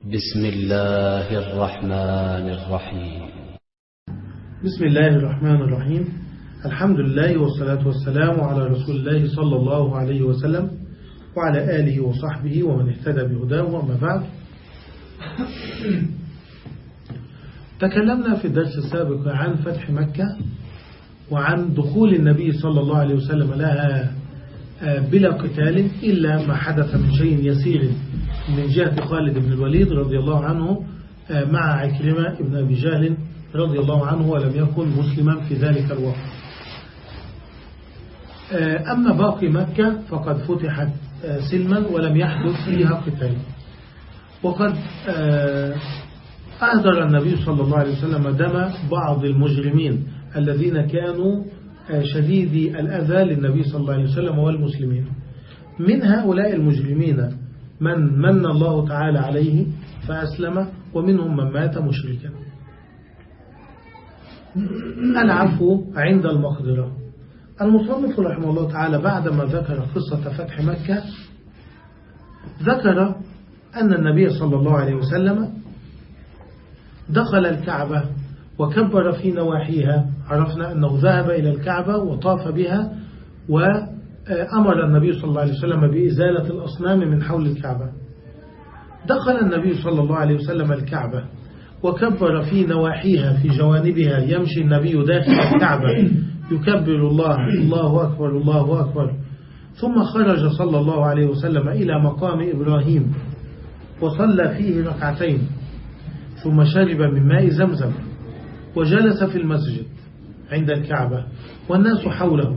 بسم الله الرحمن الرحيم. بسم الله الرحمن الرحيم. الحمد لله والصلاة والسلام على رسول الله صلى الله عليه وسلم وعلى آله وصحبه ومن اهتدى بهداه وما بعد. تكلمنا في الدرس السابق عن فتح مكة وعن دخول النبي صلى الله عليه وسلم لها بلا قتال إلا ما حدث من شيء يسير. من جهة خالد بن الوليد رضي الله عنه مع عكرمة بن أبي جهل رضي الله عنه ولم يكن مسلما في ذلك الوقت. أما باقي مكة فقد فتحت سلما ولم يحدث فيها قتال. وقد أهدر النبي صلى الله عليه وسلم دم بعض المجرمين الذين كانوا شديدي الأذى للنبي صلى الله عليه وسلم والمسلمين. من هؤلاء المجرمين من من الله تعالى عليه فأسلم ومنهم من مات مشركا. العفو عند المقدرة. المصنف رحمه الله تعالى بعدما ذكر قصة فتح مكة ذكر أن النبي صلى الله عليه وسلم دخل الكعبة وكبر في نواحيها. عرفنا أنه ذهب إلى الكعبة وطاف بها وأمر النبي صلى الله عليه وسلم بإزالة الأصنام من حول الكعبة. دخل النبي صلى الله عليه وسلم الكعبة وكبر في نواحيها في جوانبها. يمشي النبي داخل الكعبة. يكبر الله الله أكبر الله أكبر. ثم خرج صلى الله عليه وسلم إلى مقام إبراهيم وصلى فيه ركعتين. ثم شرب من ماء زمزم وجلس في المسجد عند الكعبة والناس حوله.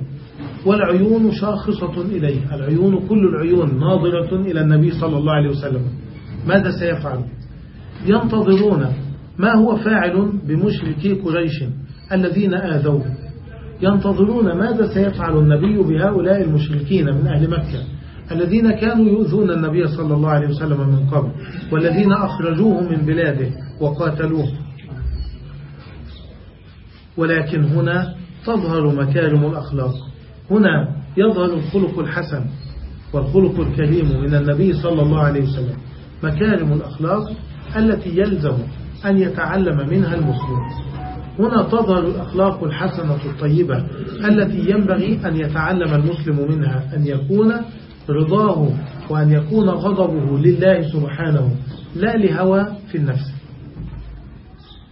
والعيون شاخصة إليه. العيون كل العيون ناظرة إلى النبي صلى الله عليه وسلم. ماذا سيفعل؟ ينتظرون ما هو فاعل بمشركي قريش الذين آذوه. ينتظرون ماذا سيفعل النبي بهؤلاء المشركين من أهل مكة الذين كانوا يؤذون النبي صلى الله عليه وسلم من قبل والذين أخرجوه من بلاده وقاتلوه. ولكن هنا تظهر مكارم الأخلاق. هنا يظهر الخلق الحسن والخلق الكريم من النبي صلى الله عليه وسلم مكارم الأخلاق التي يلزم أن يتعلم منها المسلم. هنا تظهر الأخلاق الحسنة الطيبة التي ينبغي أن يتعلم المسلم منها أن يكون رضاه وأن يكون غضبه لله سبحانه لا لهوى في النفس.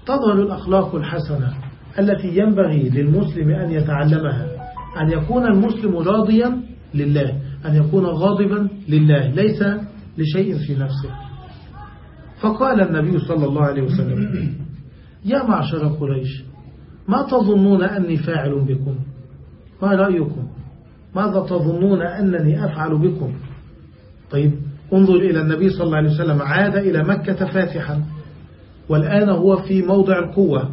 تظهر الأخلاق الحسنة التي ينبغي للمسلم أن يتعلمها. أن يكون المسلم راضيا لله أن يكون غاضبا لله ليس لشيء في نفسه. فقال النبي صلى الله عليه وسلم يا معشر قريش ما تظنون أني فاعل بكم؟ ما رأيكم؟ ماذا تظنون أنني أفعل بكم؟ طيب انظر إلى النبي صلى الله عليه وسلم عاد إلى مكة فاتحا. والآن هو في موضع القوة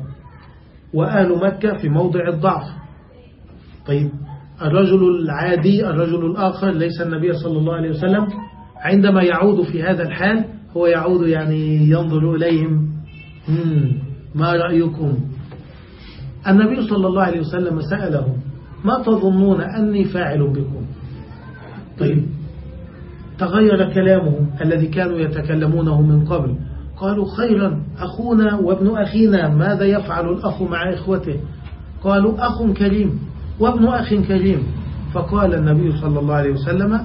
وأهل مكة في موضع الضعف. طيب الرجل العادي الرجل الآخر ليس النبي صلى الله عليه وسلم عندما يعود في هذا الحال هو يعود يعني ينظر إليهم ما رأيكم؟ النبي صلى الله عليه وسلم سألهم ما تظنون أني فاعل بكم؟ طيب تغير كلامهم الذي كانوا يتكلمونه من قبل. قالوا خيرا أخونا وابن أخينا ماذا يفعل الأخ مع إخوته؟ قالوا أخ كريم. وابن أخ كريم. فقال النبي صلى الله عليه وسلم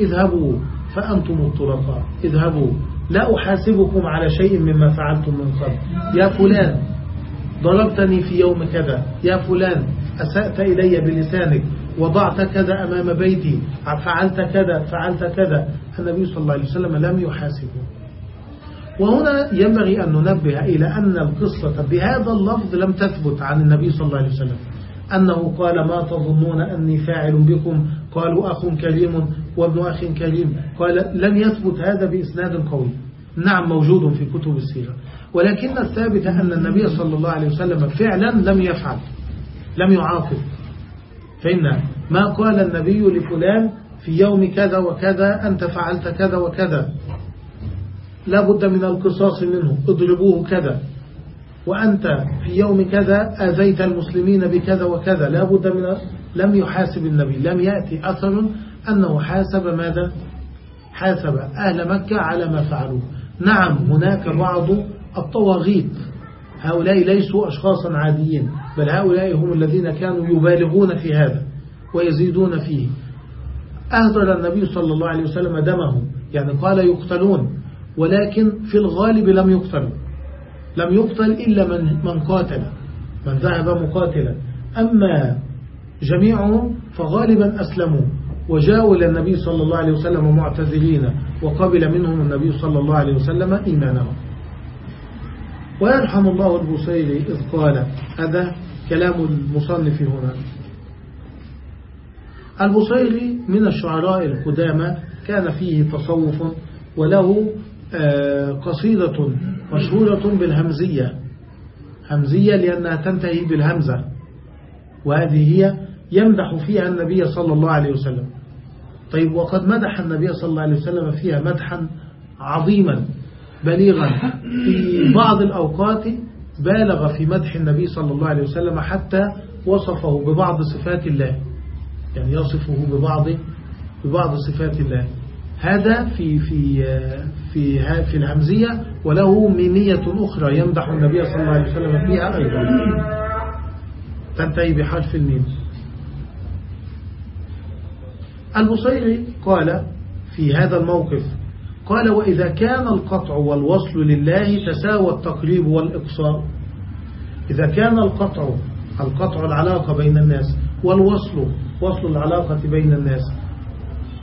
اذهبوا فأنتم الطرفاء. اذهبوا. لا أحاسبكم على شيء مما فعلتم من قبل. يا فلان ضربتني في يوم كذا. يا فلان أسأت إلي بلسانك. وضعت كذا أمام بيتي. فعلت كذا فعلت كذا. النبي صلى الله عليه وسلم لم يحاسبه. وهنا ينبغي أن ننبه إلى أن القصة بهذا اللفظ لم تثبت عن النبي صلى الله عليه وسلم. أنه قال ما تظنون أني فاعل بكم؟ قالوا أخ كريم وابن أخ كريم. قال لم يثبت هذا بإسناد قوي. نعم موجود في كتب السيرة. ولكن الثابت أن النبي صلى الله عليه وسلم فعلا لم يفعل لم يعاقب. فإن ما قال النبي لفلان في يوم كذا وكذا أنت فعلت كذا وكذا. لا بد من القصاص منه. اضربوه كذا. وأنت في يوم كذا أذيت المسلمين بكذا وكذا. لا بد من لم يحاسب النبي. لم يأتي أثر أنه حاسب ماذا؟ حاسب أهل مكة على ما فعلوه. نعم هناك بعض الطواغيت. هؤلاء ليسوا أشخاصا عاديين بل هؤلاء هم الذين كانوا يبالغون في هذا ويزيدون فيه. أهدر النبي صلى الله عليه وسلم دمه. يعني قال يقتلون ولكن في الغالب لم يقتلوا. لم يقتل إلا من, من قاتل من ذهب مقاتلا. أما جميعهم فغالبا أسلموا وجاءوا إلى النبي صلى الله عليه وسلم معتذرين وقبل منهم النبي صلى الله عليه وسلم إيمانهم. ويرحم الله البصيري إذ قال هذا كلام المصنف هنا. البصيري من الشعراء القدامى كان فيه تصوف وله آه، قصيدة مشهورة بالهمزية. همزية لأنها تنتهي بالهمزة. وهذه هي يمدح فيها النبي صلى الله عليه وسلم. طيب وقد مدح النبي صلى الله عليه وسلم فيها مدحا عظيما بليغا. في بعض الأوقات بالغ في مدح النبي صلى الله عليه وسلم حتى وصفه ببعض صفات الله. يعني يصفه ببعض ببعض صفات الله. هذا في في في في الهمزية وله ميمية أخرى يمدح النبي صلى الله عليه وسلم فيها أيضا تنتهي بحرف الميم. البصيري قال في هذا الموقف قال وإذا كان القطع والوصل لله تساوى التقريب والإقصاء. إذا كان القطع القطع العلاقة بين الناس والوصل وصل العلاقة بين الناس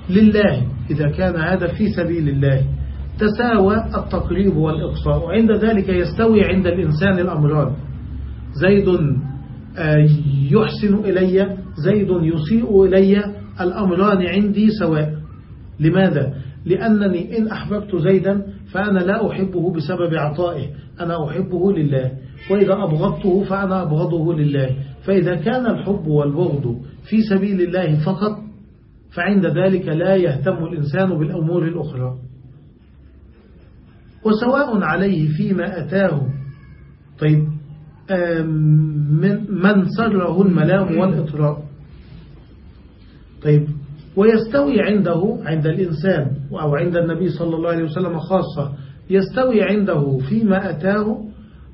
لله. إذا كان هذا في سبيل الله. تساوى التقريب والإقصاء. وعند ذلك يستوي عند الإنسان الأمران زيد آه، يحسن إلي. زيد يسيء إلي. الأمران عندي سواء. لماذا؟ لأنني إن أحببت زيدا فأنا لا أحبه بسبب عطائه. أنا أحبه لله. وإذا أبغضته فأنا أبغضه لله. فإذا كان الحب والبغض في سبيل الله فقط فعند ذلك لا يهتم الإنسان بالأمور الأخرى. وسواء عليه فيما أتاه. طيب من, سره الملام والإطراء. طيب ويستوي عنده عند الإنسان أو عند النبي صلى الله عليه وسلم خاصة يستوي عنده فيما أتاه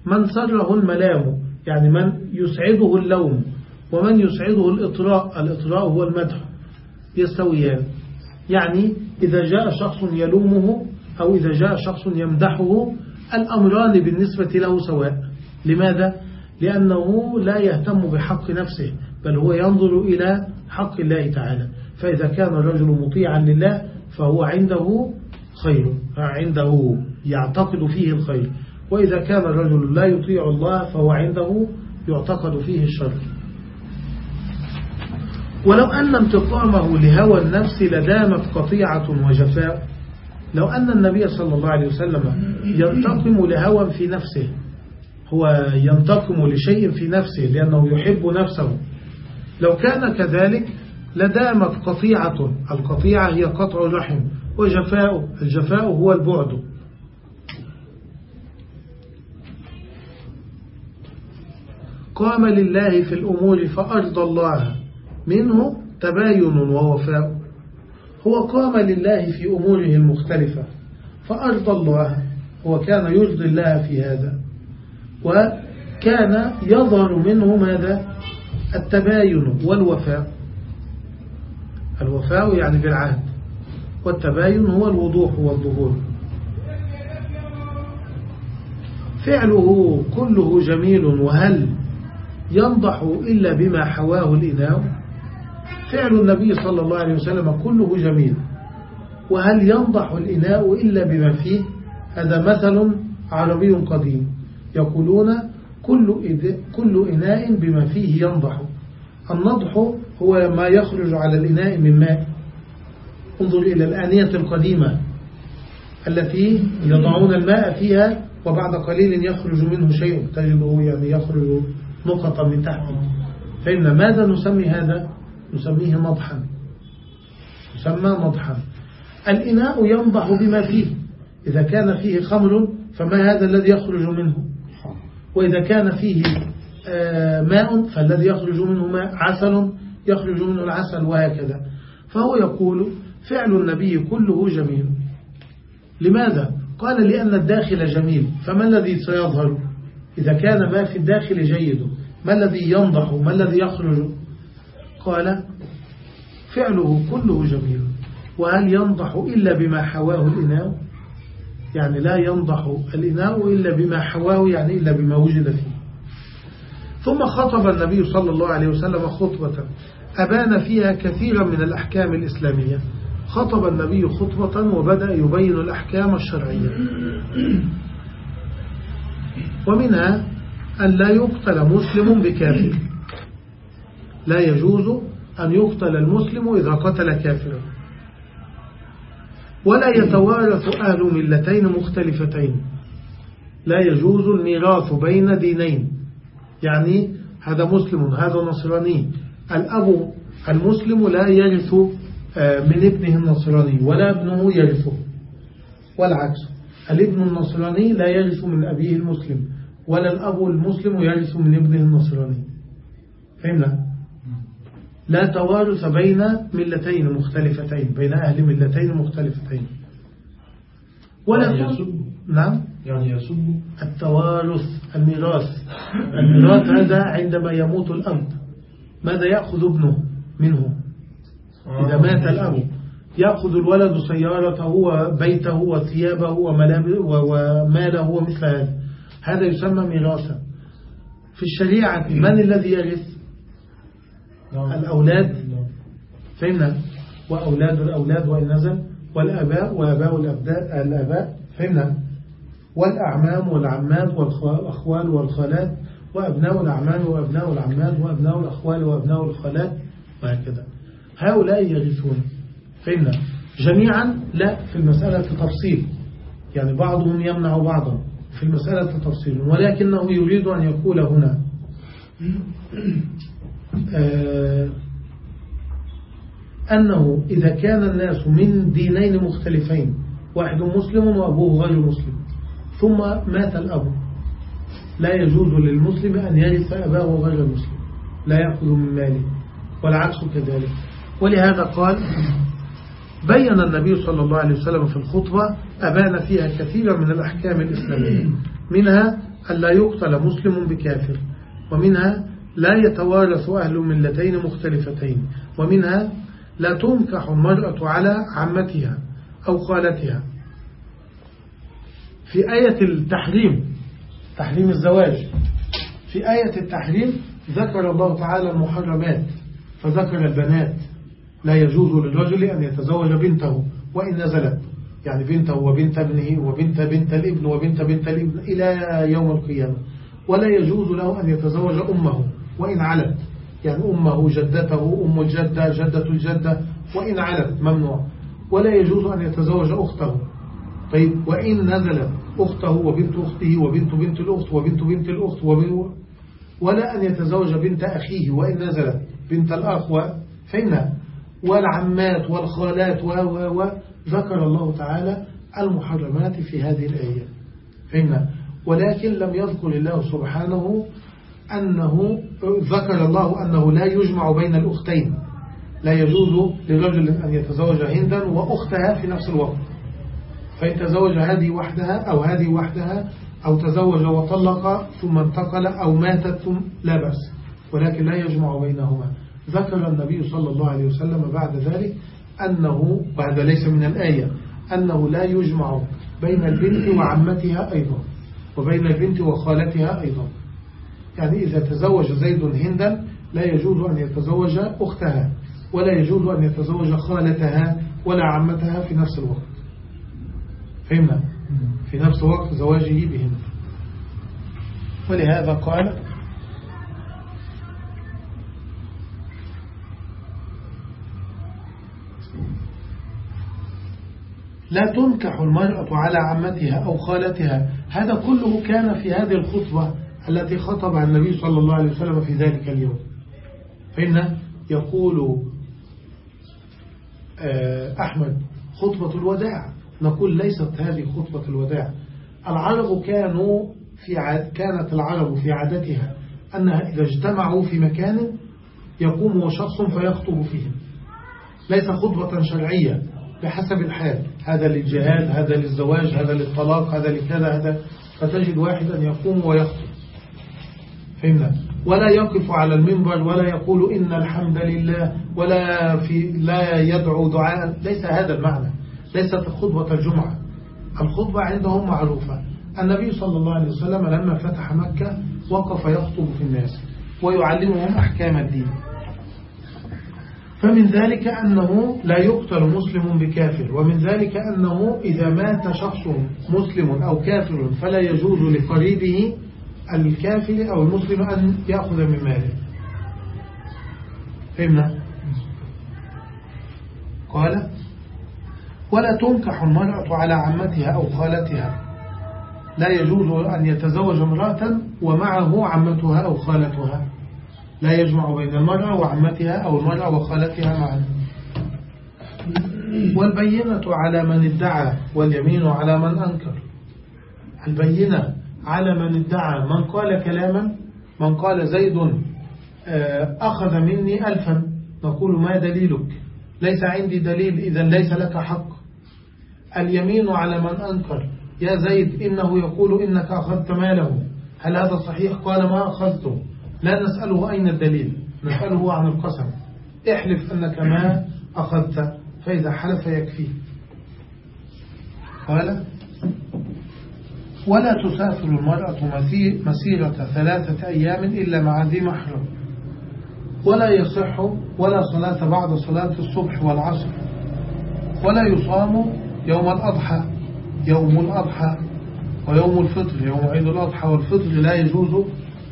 من سره الملام يعني من يسعده اللوم ومن يسعده الإطراء. الإطراء هو المدح. يستويان. يعني إذا جاء شخص يلومه أو إذا جاء شخص يمدحه الأمران بالنسبة له سواء. لماذا؟ لأنه لا يهتم بحق نفسه بل هو ينظر إلى حق الله تعالى. فإذا كان الرجل مطيعا لله فهو عنده خير عنده يعتقد فيه الخير. وإذا كان الرجل لا يطيع الله فهو عنده يعتقد فيه الشر. ولو أن انتقامه لهوى النفس لدامت قطيعة وجفاء لو أن النبي صلى الله عليه وسلم ينتقم لهوى في نفسه هو ينتقم لشيء في نفسه لأنه يحب نفسه لو كان كذلك لدامت قطيعة القطيعة هي قطع الرحم وجفاء الجفاء هو البعد. قام لله في الأمور فأرضى الله. منه تباين ووفاء. هو قام لله في أموره المختلفة فأرضى الله هو كان يرضي الله في هذا وكان يظهر منه ماذا؟ التباين والوفاء. الوفاء يعني بالعهد والتباين هو الوضوح والظهور. فعله كله جميل وهل ينضح إلا بما حواه الإناء؟ فعل النبي صلى الله عليه وسلم كله جميل. وهل ينضح الإناء إلا بما فيه؟ هذا مثل عربي قديم. يقولون كل, كل إناء بما فيه ينضح. النضح هو ما يخرج على الإناء من ماء. انظر إلى الآنية القديمة التي يضعون الماء فيها وبعد قليل يخرج منه شيء. تجده يعني يخرج نقطة من تحت فإن ماذا نسمي هذا؟ نسميه نضحا يسمى نضحا الإناء ينضح بما فيه. إذا كان فيه خمر فما هذا الذي يخرج منه؟ وإذا كان فيه آه، ماء فالذي يخرج منه ماء. عسل يخرج منه العسل وهكذا. فهو يقول فعل النبي كله جميل. لماذا؟ قال لأن الداخل جميل. فما الذي سيظهر؟ إذا كان ما في الداخل جيد. ما الذي ينضح؟ ما الذي يخرج؟ قال فعله كله جميل. وهل ينضح إلا بما حواه الإناء؟ يعني لا ينضح الإناء إلا بما حواه يعني إلا بما وجد فيه. ثم خطب النبي صلى الله عليه وسلم خطبة. أبان فيها كثيرا من الأحكام الإسلامية. خطب النبي خطبة وبدأ يبين الأحكام الشرعية. ومنها أن لا يقتل مسلم بكافر. لا يجوز أن يقتل المسلم إذا قتل كافرا. ولا يتوارث أهل ملتين مختلفتين. لا يجوز الميراث بين دينين. يعني هذا مسلم هذا نصراني. الأب المسلم لا يرث آه، من ابنه النصراني ولا ابنه يرثه. والعكس الابن النصراني لا يرث من أبيه المسلم ولا الأب المسلم يرث من ابنه النصراني. فهمنا؟ لا توارث بين ملتين مختلفتين بين أهل ملتين مختلفتين. ولا يعني يسب. نعم؟ يعني يسب. التوارث الميراث. الميراث هذا عندما يموت الأب ماذا يأخذ ابنه منه؟ إذا مات الأب يأخذ الولد سيارته وبيته وثيابه وماله ومثل هذا. هذا يسمى ميراثا. في الشريعة من الذي يرث. الأولاد. نعم. فهمنا وأولاد الأولاد وإن نزل والأباء وأباء الأباء فهمنا والأعمام والعمات والأخوال والخالات وأبناء الأعمام وأبناء العمات وأبناء الأخوال وأبناء الخالات وهكذا. هؤلاء يرثون. فهمنا جميعا لا في المسألة تفصيل. يعني بعضهم يمنع بعضا في المسألة تفصيل ولكنه يريد أن يقول هنا. أنه إذا كان الناس من دينين مختلفين واحد مسلم وأبوه غير مسلم ثم مات الأب لا يجوز للمسلم أن يرث أباه غير المسلم لا يأخذ من ماله والعكس كذلك. ولهذا قال بين النبي صلى الله عليه وسلم في الخطبة أبان فيها كثيرا من الأحكام الإسلامية منها أن لا يقتل مسلم بكافر ومنها لا يتوارث أهل ملتين مختلفتين ومنها لا تنكح المرأة على عمتها أو خالتها. في آية التحريم تحريم الزواج في آية التحريم ذكر الله تعالى المحرمات فذكر البنات. لا يجوز للرجل أن يتزوج بنته وإن نزلت يعني بنته وبنت ابنه وبنت بنت الابن وبنت بنت الابن إلى يوم القيامة. ولا يجوز له أن يتزوج أمه وإن علت يعني أمه جدته أم الجدة جدة الجدة وإن علت ممنوع. ولا يجوز أن يتزوج أخته. طيب وإن نزلت أخته وبنت أخته وبنت بنت الأخت وبنت بنت الأخت ولا أن يتزوج بنت أخيه وإن نزلت بنت الأخ فإن والعمات والخالات و و ذكر الله تعالى المحرمات في هذه الآية. فإن ولكن لم يذكر الله سبحانه أنه ذكر الله أنه لا يجمع بين الأختين. لا يجوز لرجل أن يتزوج هندا وأختها في نفس الوقت. فإن تزوج هذه وحدها أو هذه وحدها أو تزوج وطلق ثم انتقل أو ماتت ثم لا بأس. ولكن لا يجمع بينهما. ذكر النبي صلى الله عليه وسلم بعد ذلك أنه بعد ليس من الآية أنه لا يجمع بين البنت وعمتها أيضا وبين البنت وخالتها أيضا. يعني إذا تزوج زيد هندا لا يجوز أن يتزوج أختها ولا يجوز أن يتزوج خالتها ولا عمتها في نفس الوقت. فهمنا؟ في نفس وقت زواجه بهن. ولهذا قال لا تنكح المرأة على عمتها أو خالتها. هذا كله كان في هذه الخطبة التي خطب عن النبي صلى الله عليه وسلم في ذلك اليوم. فإن يقول آه، أحمد خطبة الوداع. نقول ليست هذه خطبة الوداع. العرب كانوا في كانت العرب في عادتها أنها إذا اجتمعوا في مكان يقوم شخص فيخطب فيهم ليس خطبة شرعية بحسب الحال. هذا للجهاد هذا للزواج هذا للطلاق هذا لكذا هذا. فتجد واحدا يقوم ويخطب. فهمنا. ولا يقف على المنبر ولا يقول إن الحمد لله ولا في لا يدعو دعاء. ليس هذا المعنى. ليست خطبة الجمعة. الخطبة عندهم معروفة. النبي صلى الله عليه وسلم لما فتح مكة وقف يخطب في الناس ويعلمهم أحكام الدين. فمن ذلك أنه لا يقتل مسلم بكافر. ومن ذلك أنه إذا مات شخص مسلم أو كافر فلا يجوز لقريبه الكافر أو المسلم أن يأخذ من ماله. فهمنا؟ قال ولا تنكح المرأة على عمتها أو خالتها. لا يجوز أن يتزوج امرأة ومعه عمتها أو خالتها. لا يجمع بين المرأة وعمتها أو المرأة وخالتها معا. والبينة على من ادعى واليمين على من أنكر. البينة على من ادعى من قال كلاما من قال زيد آه، أخذ مني ألفا. نقول ما دليلك؟ ليس عندي دليل إذا ليس لك حق. اليمين على من أنكر؟ يا زيد إنه يقول إنك أخذت ماله. هل هذا صحيح؟ قال ما أخذته. لا نسأله أين الدليل. نسأله عن القسم. احلف أنك ما أخذت فإذا حلف يكفي. قال ولا تسافر المرأة مسيرة ثلاثة أيام إلا مع ذي محرم. ولا يصح ولا صلاة بعد صلاة الصبح والعصر. ولا يصام يوم الأضحى يوم الأضحى ويوم الفطر يوم عيد الأضحى والفطر لا يجوز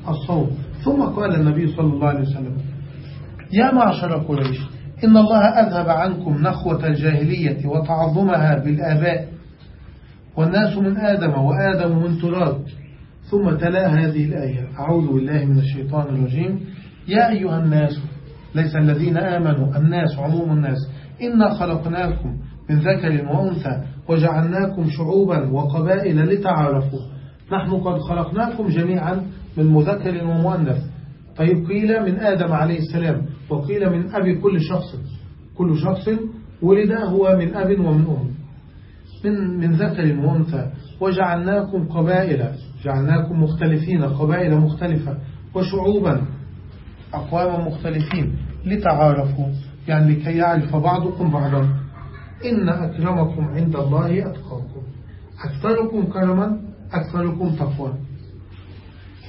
الصوم. ثم قال النبي صلى الله عليه وسلم يا معشر قريش إن الله أذهب عنكم نخوة الجاهلية وتعظمها بالآباء والناس من آدم وآدم من تراب. ثم تلا هذه الآية. أعوذ بالله من الشيطان الرجيم. يا أيها الناس ليس الذين آمنوا الناس عموم الناس إنا خلقناكم من ذكر وأنثى وجعلناكم شعوبا وقبائل لتعارفوا. نحن قد خلقناكم جميعا من مذكر ومؤنث. طيب قيل من آدم عليه السلام وقيل من أبي كل شخص. كل شخص ولد هو من أب ومن أم. من, من ذكر وأنثى وجعلناكم قبائل. جعلناكم مختلفين قبائل مختلفة. وشعوبا أقواما مختلفين. لتعارفوا يعني لكي يعرف بعضكم بعضا. إن أكرمكم عند الله أتقاكم. أكثركم كرما أكثركم تقوى.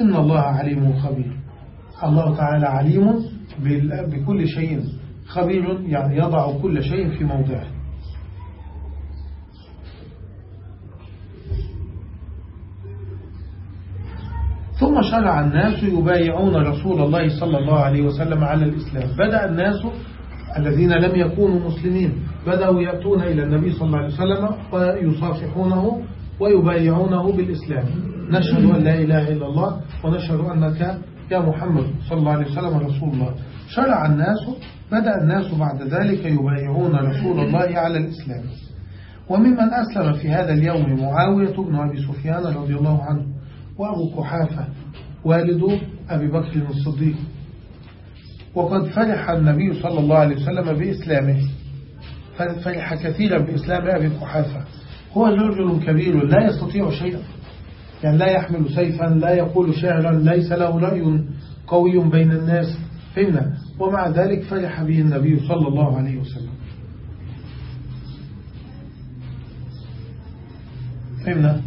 إن الله عليم خبير. الله تعالى عليم بكل شيء خبير يعني يضع كل شيء في موضعه. ثم شرع الناس يبايعون رسول الله صلى الله عليه وسلم على الإسلام. بدأ الناس الذين لم يكونوا مسلمين بدأوا يأتون إلى النبي صلى الله عليه وسلم ويصافحونه ويبايعونه بالإسلام. نشهد أن لا إله إلا الله ونشهد أنك يا محمد صلى الله عليه وسلم رسول الله. شرع الناس بدأ الناس بعد ذلك يبايعون رسول الله على الإسلام. وممن أسلم في هذا اليوم معاوية بن أبي سفيان رضي الله عنه وأبو قحافة والد أبي بكر الصديق. وقد فرح النبي صلى الله عليه وسلم بإسلامه. فرح كثيرا بإسلام أبي قحافة. هو رجل كبير لا يستطيع شيئا. يعني لا يحمل سيفا لا يقول شعرا ليس له رأي قوي بين الناس. فهمنا؟ ومع ذلك فرح به النبي صلى الله عليه وسلم. فهمنا؟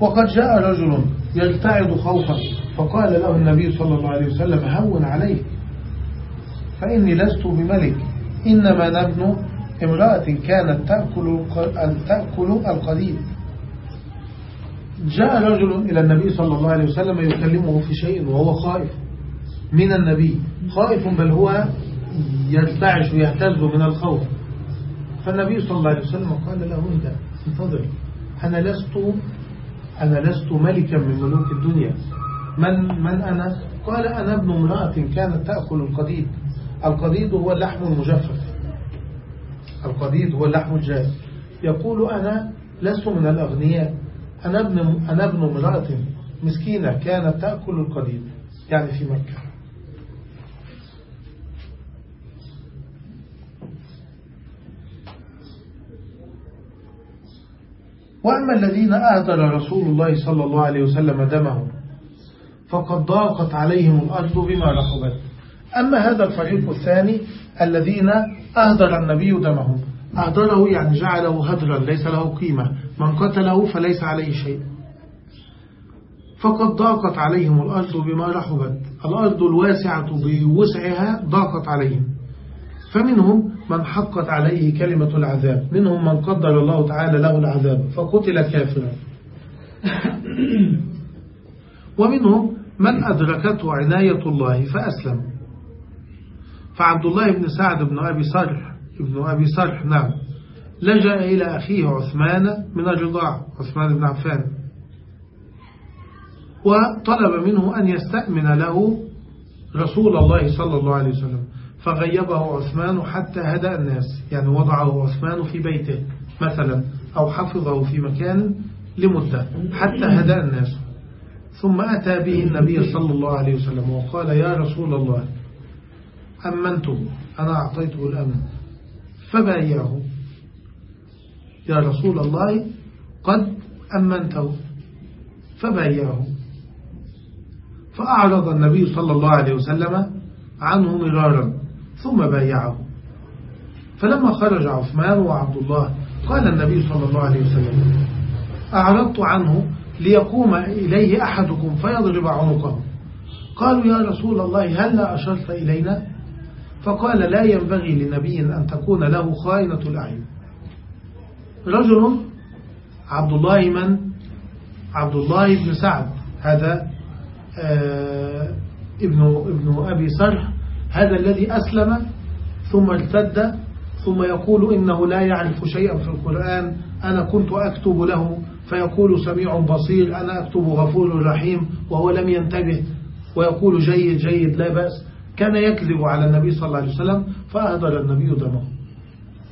وقد جاء رجل يلتعد خوفا فقال له النبي صلى الله عليه وسلم هون عليك فإني لست بملك إنما نبن امرأة كانت تأكل, تأكل القديم جاء رجل إلى النبي صلى الله عليه وسلم يكلمه في شيء وهو خائف من النبي خائف بل هو يرتعش ويهتز من الخوف. فالنبي صلى الله عليه وسلم قال له إنت انتظر أنا لست أنا لست ملكا من ملوك الدنيا. من, من أنا؟ قال أنا ابن امرأة كانت تأكل القديد. القديد هو اللحم المجفف. القديد هو اللحم الجاف. يقول أنا لست من الأغنياء. أنا ابن, أنا ابن امرأة مسكينة كانت تأكل القديد. يعني في مكة. وأما الذين أهدر رسول الله صلى الله عليه وسلم دمهم فقد ضاقت عليهم الأرض بما رحبت. أما هذا الفريق الثاني الذين أهدر النبي دمهم. أهدره يعني جعله هدرا ليس له قيمة. من قتله فليس عليه شيء. فقد ضاقت عليهم الأرض بما رحبت. الأرض الواسعة بوسعها ضاقت عليهم. فمنهم من حقت عليه كلمة العذاب. منهم من قدر الله تعالى له العذاب فقتل كافرا. ومنهم من أدركته عناية الله فأسلم. فعبد الله بن سعد بن أبي صرح ابن أبي صرح نعم. لجأ إلى أخيه عثمان من الرضاع عثمان بن عفان. وطلب منه أن يستأمن له رسول الله صلى الله عليه وسلم. فغيبه عثمان حتى هدأ الناس. يعني وضعه عثمان في بيته مثلا أو حفظه في مكان لمدة حتى هدأ الناس. ثم أتى به النبي صلى الله عليه وسلم وقال يا رسول الله أمنته أنا أعطيته الأمن. فبايعه. يا رسول الله قد أمنته. فبايعه. فأعرض النبي صلى الله عليه وسلم عنه مرارا. ثم بايعه. فلما خرج عثمان وعبد الله قال النبي صلى الله عليه وسلم أعرضت عنه ليقوم إليه أحدكم فيضرب عنقه. قالوا يا رسول الله هل لا أشرت إلينا؟ فقال لا ينبغي لنبي أن تكون له خائنة الأعين. رجل عبد الله من؟ عبد الله بن سعد. هذا آه ابن, ابن أبي صرح. هذا الذي أسلم ثم ارتد ثم يقول إنه لا يعرف شيئا في القرآن أنا كنت أكتب له فيقول سميع بصير أنا أكتب غفور رحيم وهو لم ينتبه ويقول جيد جيد لا بأس. كان يكذب على النبي صلى الله عليه وسلم فأهدر النبي دمه.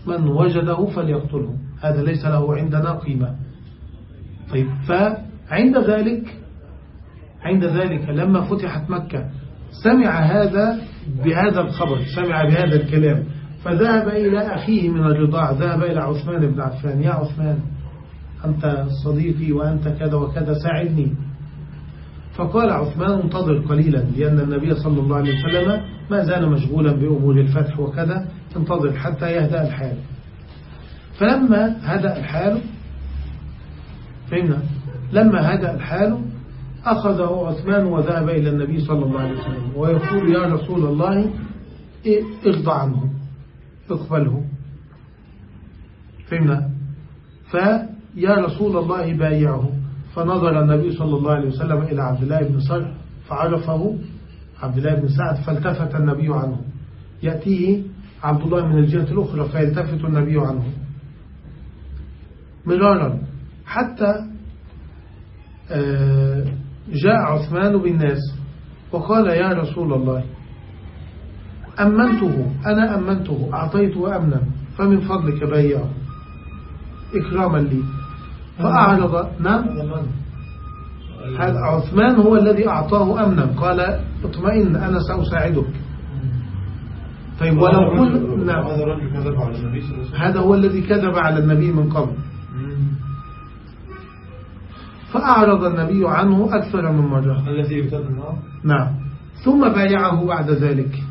من وجده فليقتله. هذا ليس له عندنا قيمة. طيب فعند ذلك عند ذلك لما فتحت مكة سمع هذا بهذا الخبر سمع بهذا الكلام. فذهب إلى أخيه من الرضاع ذهب إلى عثمان بن عفان. يا عثمان أنت صديقي وأنت كذا وكذا ساعدني. فقال عثمان انتظر قليلا لأن النبي صلى الله عليه وسلم ما زال مشغولا بأمور الفتح وكذا. انتظر حتى يهدأ الحال. فلما هدأ الحال فهمنا؟ لما هدأ الحال أخذه عثمان وذهب إلى النبي صلى الله عليه وسلم ويقول يا رسول الله ارضى عنه اقبله فهمنا؟ فيا رسول الله بايعه. فنظر النبي صلى الله عليه وسلم إلى عبد الله بن صالح فعرفه عبد الله بن سعد فالتفت النبي عنه. يأتيه عبد الله من الجهة الأخرى فيلتفت النبي عنه. مرارا حتى آه، جاء عثمان بالناس وقال يا رسول الله أمنته أنا أمنته أعطيته أمنا فمن فضلك بايعه إكراما لي. فأعرض نعم. هذا عثمان هو الذي أعطاه أمنا. قال اطمئن أنا سأساعدك. طيب ولو قل نعم. هذا هو الذي كذب على النبي من قبل. فأعرض النبي عنه أكثر من مرة. الذي يبتدى النار. نعم. ثم بايعه بعد ذلك.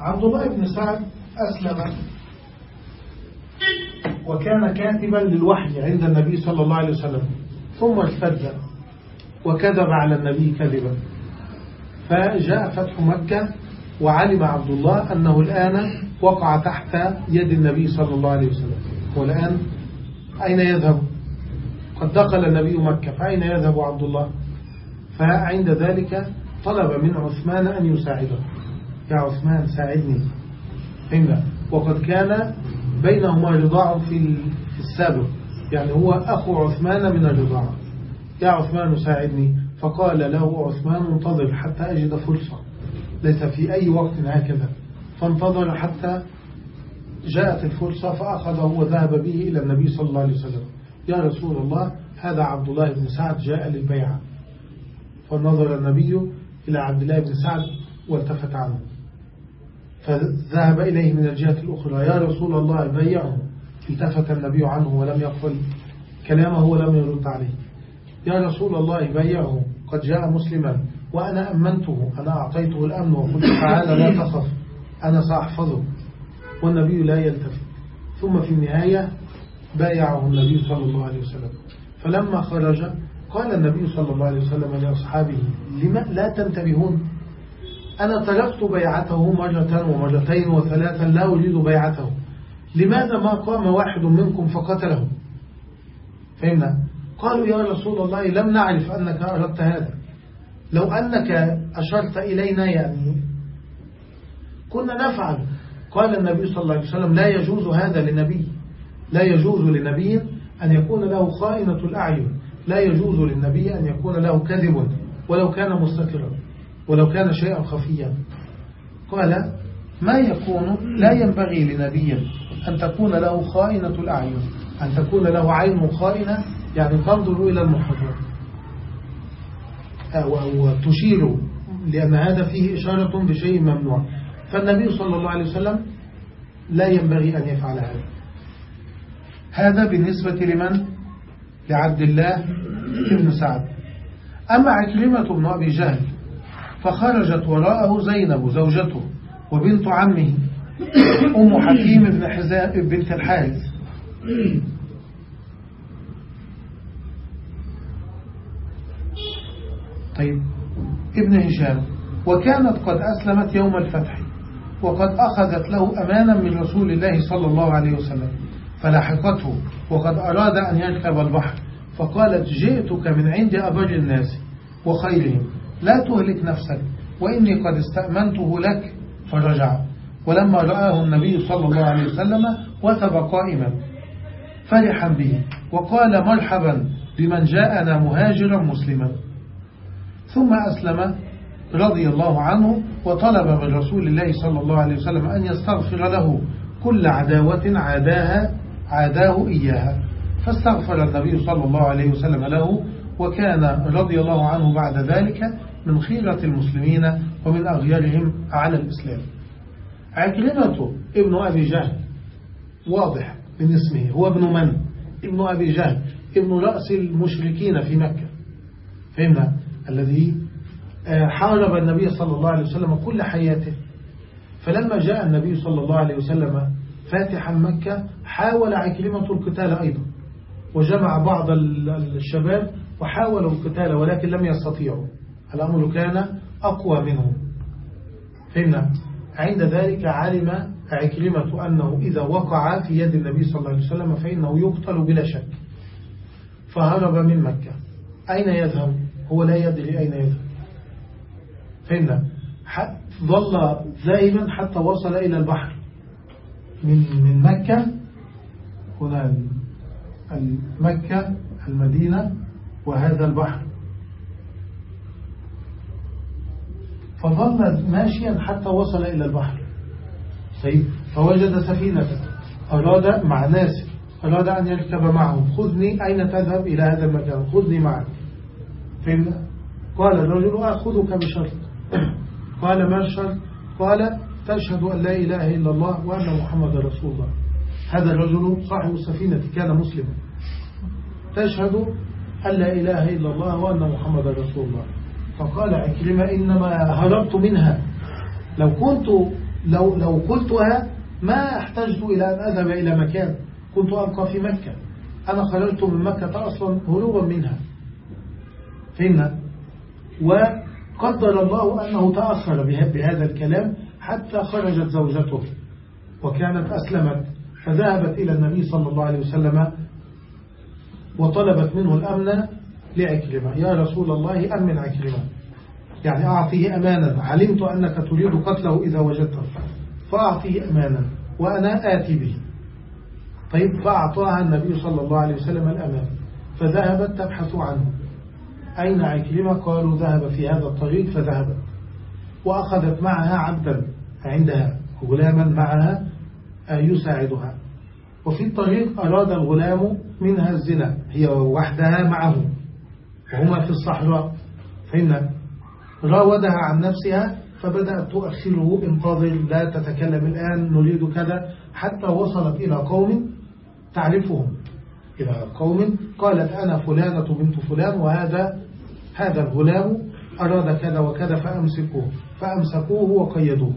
عبد الله بن سعد أسلم. وكان كاتبا للوحي عند النبي صلى الله عليه وسلم ثم ارتد وكذب على النبي كذبا. فجاء فتح مكة وعلم عبد الله أنه الآن وقع تحت يد النبي صلى الله عليه وسلم. والآن أين يذهب؟ قد دخل النبي مكة فأين يذهب عبد الله؟ فعند ذلك طلب من عثمان أن يساعده. يا عثمان ساعدني. وقد كان بينهما رضاع في السابق. يعني هو أخو عثمان من الرضاعة يا عثمان ساعدني. فقال له عثمان انتظر حتى أجد فرصة. ليس في أي وقت هكذا. فانتظر حتى جاءت الفرصة فأخذه وذهب به إلى النبي صلى الله عليه وسلم. يا رسول الله هذا عبد الله بن سعد جاء للبيعة. فنظر النبي إلى عبد الله بن سعد والتفت عنه. فذهب إليه من الجهة الأخرى يا رسول الله بيعه. التفت النبي عنه ولم يقبل كلامه ولم يرد عليه. يا رسول الله بيعه قد جاء مسلما وأنا أمنته أنا أعطيته الأمن وقلت تعالى لا تخف أنا سأحفظه. والنبي لا يلتفت. ثم في النهاية بايعه النبي صلى الله عليه وسلم. فلما خرج قال النبي صلى الله عليه وسلم لأصحابه لما لا تنتبهون أنا تركت بيعته مرة ومرتين وثلاثا لا أريد بيعته. لماذا ما قام واحد منكم فقتله؟ فهمنا قالوا يا رسول الله لم نعرف أنك أردت هذا. لو أنك أشرت إلينا يعني كنا نفعل. قال النبي صلى الله عليه وسلم لا يجوز هذا لنبي. لا يجوز لنبي أن يكون له خائنة الأعين. لا يجوز للنبي أن يكون له كذب ولو كان مستترا ولو كان شيئا خفيا. قال ما يكون لا ينبغي لنبي أن تكون له خائنة الأعين أن تكون له عين خائنة يعني تنظر إلى المحرم أو, تشير لأن هذا فيه إشارة بشيء ممنوع. فالنبي صلى الله عليه وسلم لا ينبغي أن يفعل هذا. هذا بالنسبة لمن؟ لعبد الله بن سعد. أما عكرمة بن أبي جهل فخرجت وراءه زينب زوجته وبنت عمه. أم حكيم بن حزاء بنت الحارث. طيب. ابن هشام. وكانت قد أسلمت يوم الفتح وقد أخذت له أمانا من رسول الله صلى الله عليه وسلم فلحقته وقد أراد أن يركب البحر فقالت جئتك من عند أبر الناس وخيرهم. لا تهلك نفسك وإني قد استأمنته لك فرجع. ولما رآه النبي صلى الله عليه وسلم وثب قائما فرحا به وقال مرحبا بمن جاءنا مهاجرا مسلما. ثم أسلم رضي الله عنه وطلب من رسول الله صلى الله عليه وسلم أن يستغفر له كل عداوة عاداها عاداه إياها. فاستغفر النبي صلى الله عليه وسلم له وكان رضي الله عنه بعد ذلك من خيرة المسلمين ومن أغيارهم على الإسلام. عكرمة ابن أبي جهل واضح من اسمه. هو ابن من؟ ابن أبي جهل ابن رأس المشركين في مكة. فهمنا؟ الذي آه، حارب النبي صلى الله عليه وسلم كل حياته. فلما جاء النبي صلى الله عليه وسلم فاتحا مكة حاول عكرمة القتال أيضا. وجمع بعض الشباب وحاولوا القتال ولكن لم يستطيعوا. الأمر كان أقوى منهم فهمنا عند ذلك علم عكرمة أنه إذا وقع في يد النبي صلى الله عليه وسلم فإنه يقتل بلا شك. فهرب من مكة. أين يذهب؟ هو لا يدري أين يذهب. فهمنا ظل ذائما حتى وصل إلى البحر. من من مكة هنا مكة المدينة وهذا البحر. فظل ماشيا حتى وصل إلى البحر. طيب فوجد سفينة. أراد مع ناس أراد أن يركب معهم. خذني أين تذهب إلى هذا المكان؟ خذني معك فهمنا قال الرجل أخذك بشرط. قال ما الشرط؟ قال تشهد أن لا إله إلا الله وأن محمد رسول الله. هذا الرجل صاحب السفينة كان مسلما. تشهد أن لا إله إلا الله وأن محمد رسول الله. فقال عكرمة إنما هربت منها. لو كنت لو لو قلتها ما احتجت إلى أن أذهب إلى مكان. كنت أبقى في مكة. أنا خرجت من مكة أصلا هروبا منها. فهمنا وقدر الله أنه تأثر بهذا الكلام حتى خرجت زوجته وكانت أسلمت. فذهبت إلى النبي صلى الله عليه وسلم وطلبت منه الأمن لعكرمة يا رسول الله أمن عكرمة يعني أعطيه أمانا. علمت أنك تريد قتله إذا وجدته. فأعطيه أمانا وأنا آتي به. طيب فأعطاها النبي صلى الله عليه وسلم الأمان فذهبت تبحث عنه. أين عكرمة قالوا ذهب في هذا الطريق فذهبت. وأخذت معها عبدا عندها غلاما معها يساعدها. وفي الطريق أراد الغلام منها الزنا. هي وحدها معه. وهما في الصحراء. فهمنا راودها عن نفسها فبدأت تؤخره انتظر لا تتكلم الآن نريد كذا. حتى وصلت إلى قوم تعرفهم. إلى قوم قالت أنا فلانة بنت فلان وهذا هذا الغلام أراد كذا وكذا فأمسكوه. فأمسكوه وقيدوه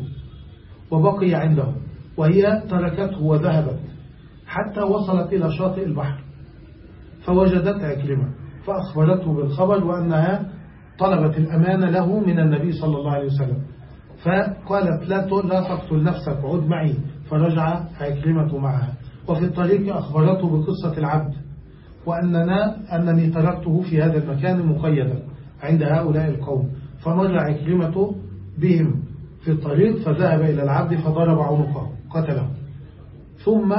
وبقي عندهم وهي تركته وذهبت. حتى وصلت إلى شاطئ البحر فوجدت عكرمة. فأخبرته بالخبر وأنها طلبت الأمانة له من النبي صلى الله عليه وسلم. فقالت لا لا تقتل نفسك عد معي. فرجع عكرمة معها. وفي الطريق أخبرته بقصة العبد وأننا أنني تركته في هذا المكان مقيدا عند هؤلاء القوم. فمر عكرمة بهم في الطريق فذهب إلى العبد فضرب عنقه قتله. ثم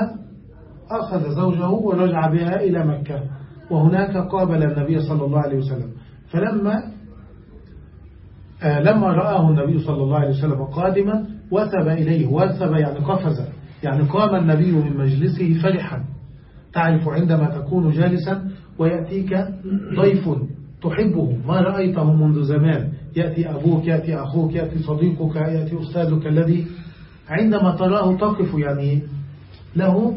أخذ زوجه ورجع بها إلى مكة. وهناك قابل النبي صلى الله عليه وسلم. فلما آه لما رآه النبي صلى الله عليه وسلم قادما وثب إليه. وثب يعني قفز. يعني قام النبي من مجلسه فرحا تعرف عندما تكون جالسا ويأتيك ضيف تحبه. ما رأيته منذ زمان. يأتي أبوك يأتي أخوك يأتي صديقك يأتي أستاذك الذي عندما تراه تقف يعني له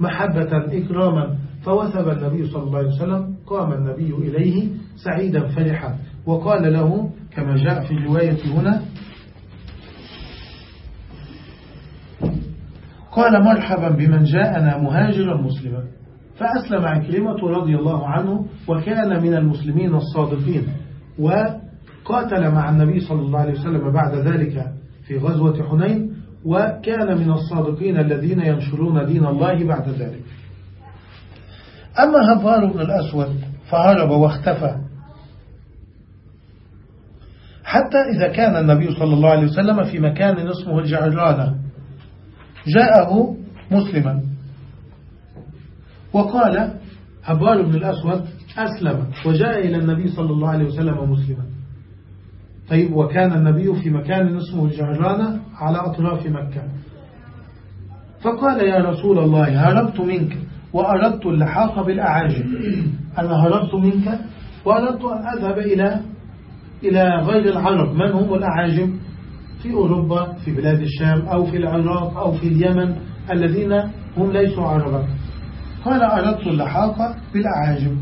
محبة إكراما. فوثب النبي صلى الله عليه وسلم قام النبي إليه سعيدا فرحا وقال له كما جاء في الرواية هنا قال مرحبا بمن جاءنا مهاجرا مسلما فأسلم عكرمة رضي الله عنه وكان من المسلمين الصادقين وقاتل مع النبي صلى الله عليه وسلم بعد ذلك في غزوة حنين وكان من الصادقين الذين ينشرون دين الله بعد ذلك. أما هبار بن الأسود فهرب واختفى. حتى إذا كان النبي صلى الله عليه وسلم في مكان اسمه الجعرانة جاءه مسلما. وقال هبار بن الأسود أسلم وجاء إلى النبي صلى الله عليه وسلم مسلما. طيب وكان النبي في مكان اسمه الجعرانة على أطراف مكة. فقال يا رسول الله هربت منك. وأردت اللحاق بالأعاجم. أنا هربت منك وأردت أن أذهب إلى إلى غير العرب. من هم الأعاجم؟ في أوروبا في بلاد الشام أو في العراق أو في اليمن الذين هم ليسوا عربا. قال أردت اللحاق بالأعاجم.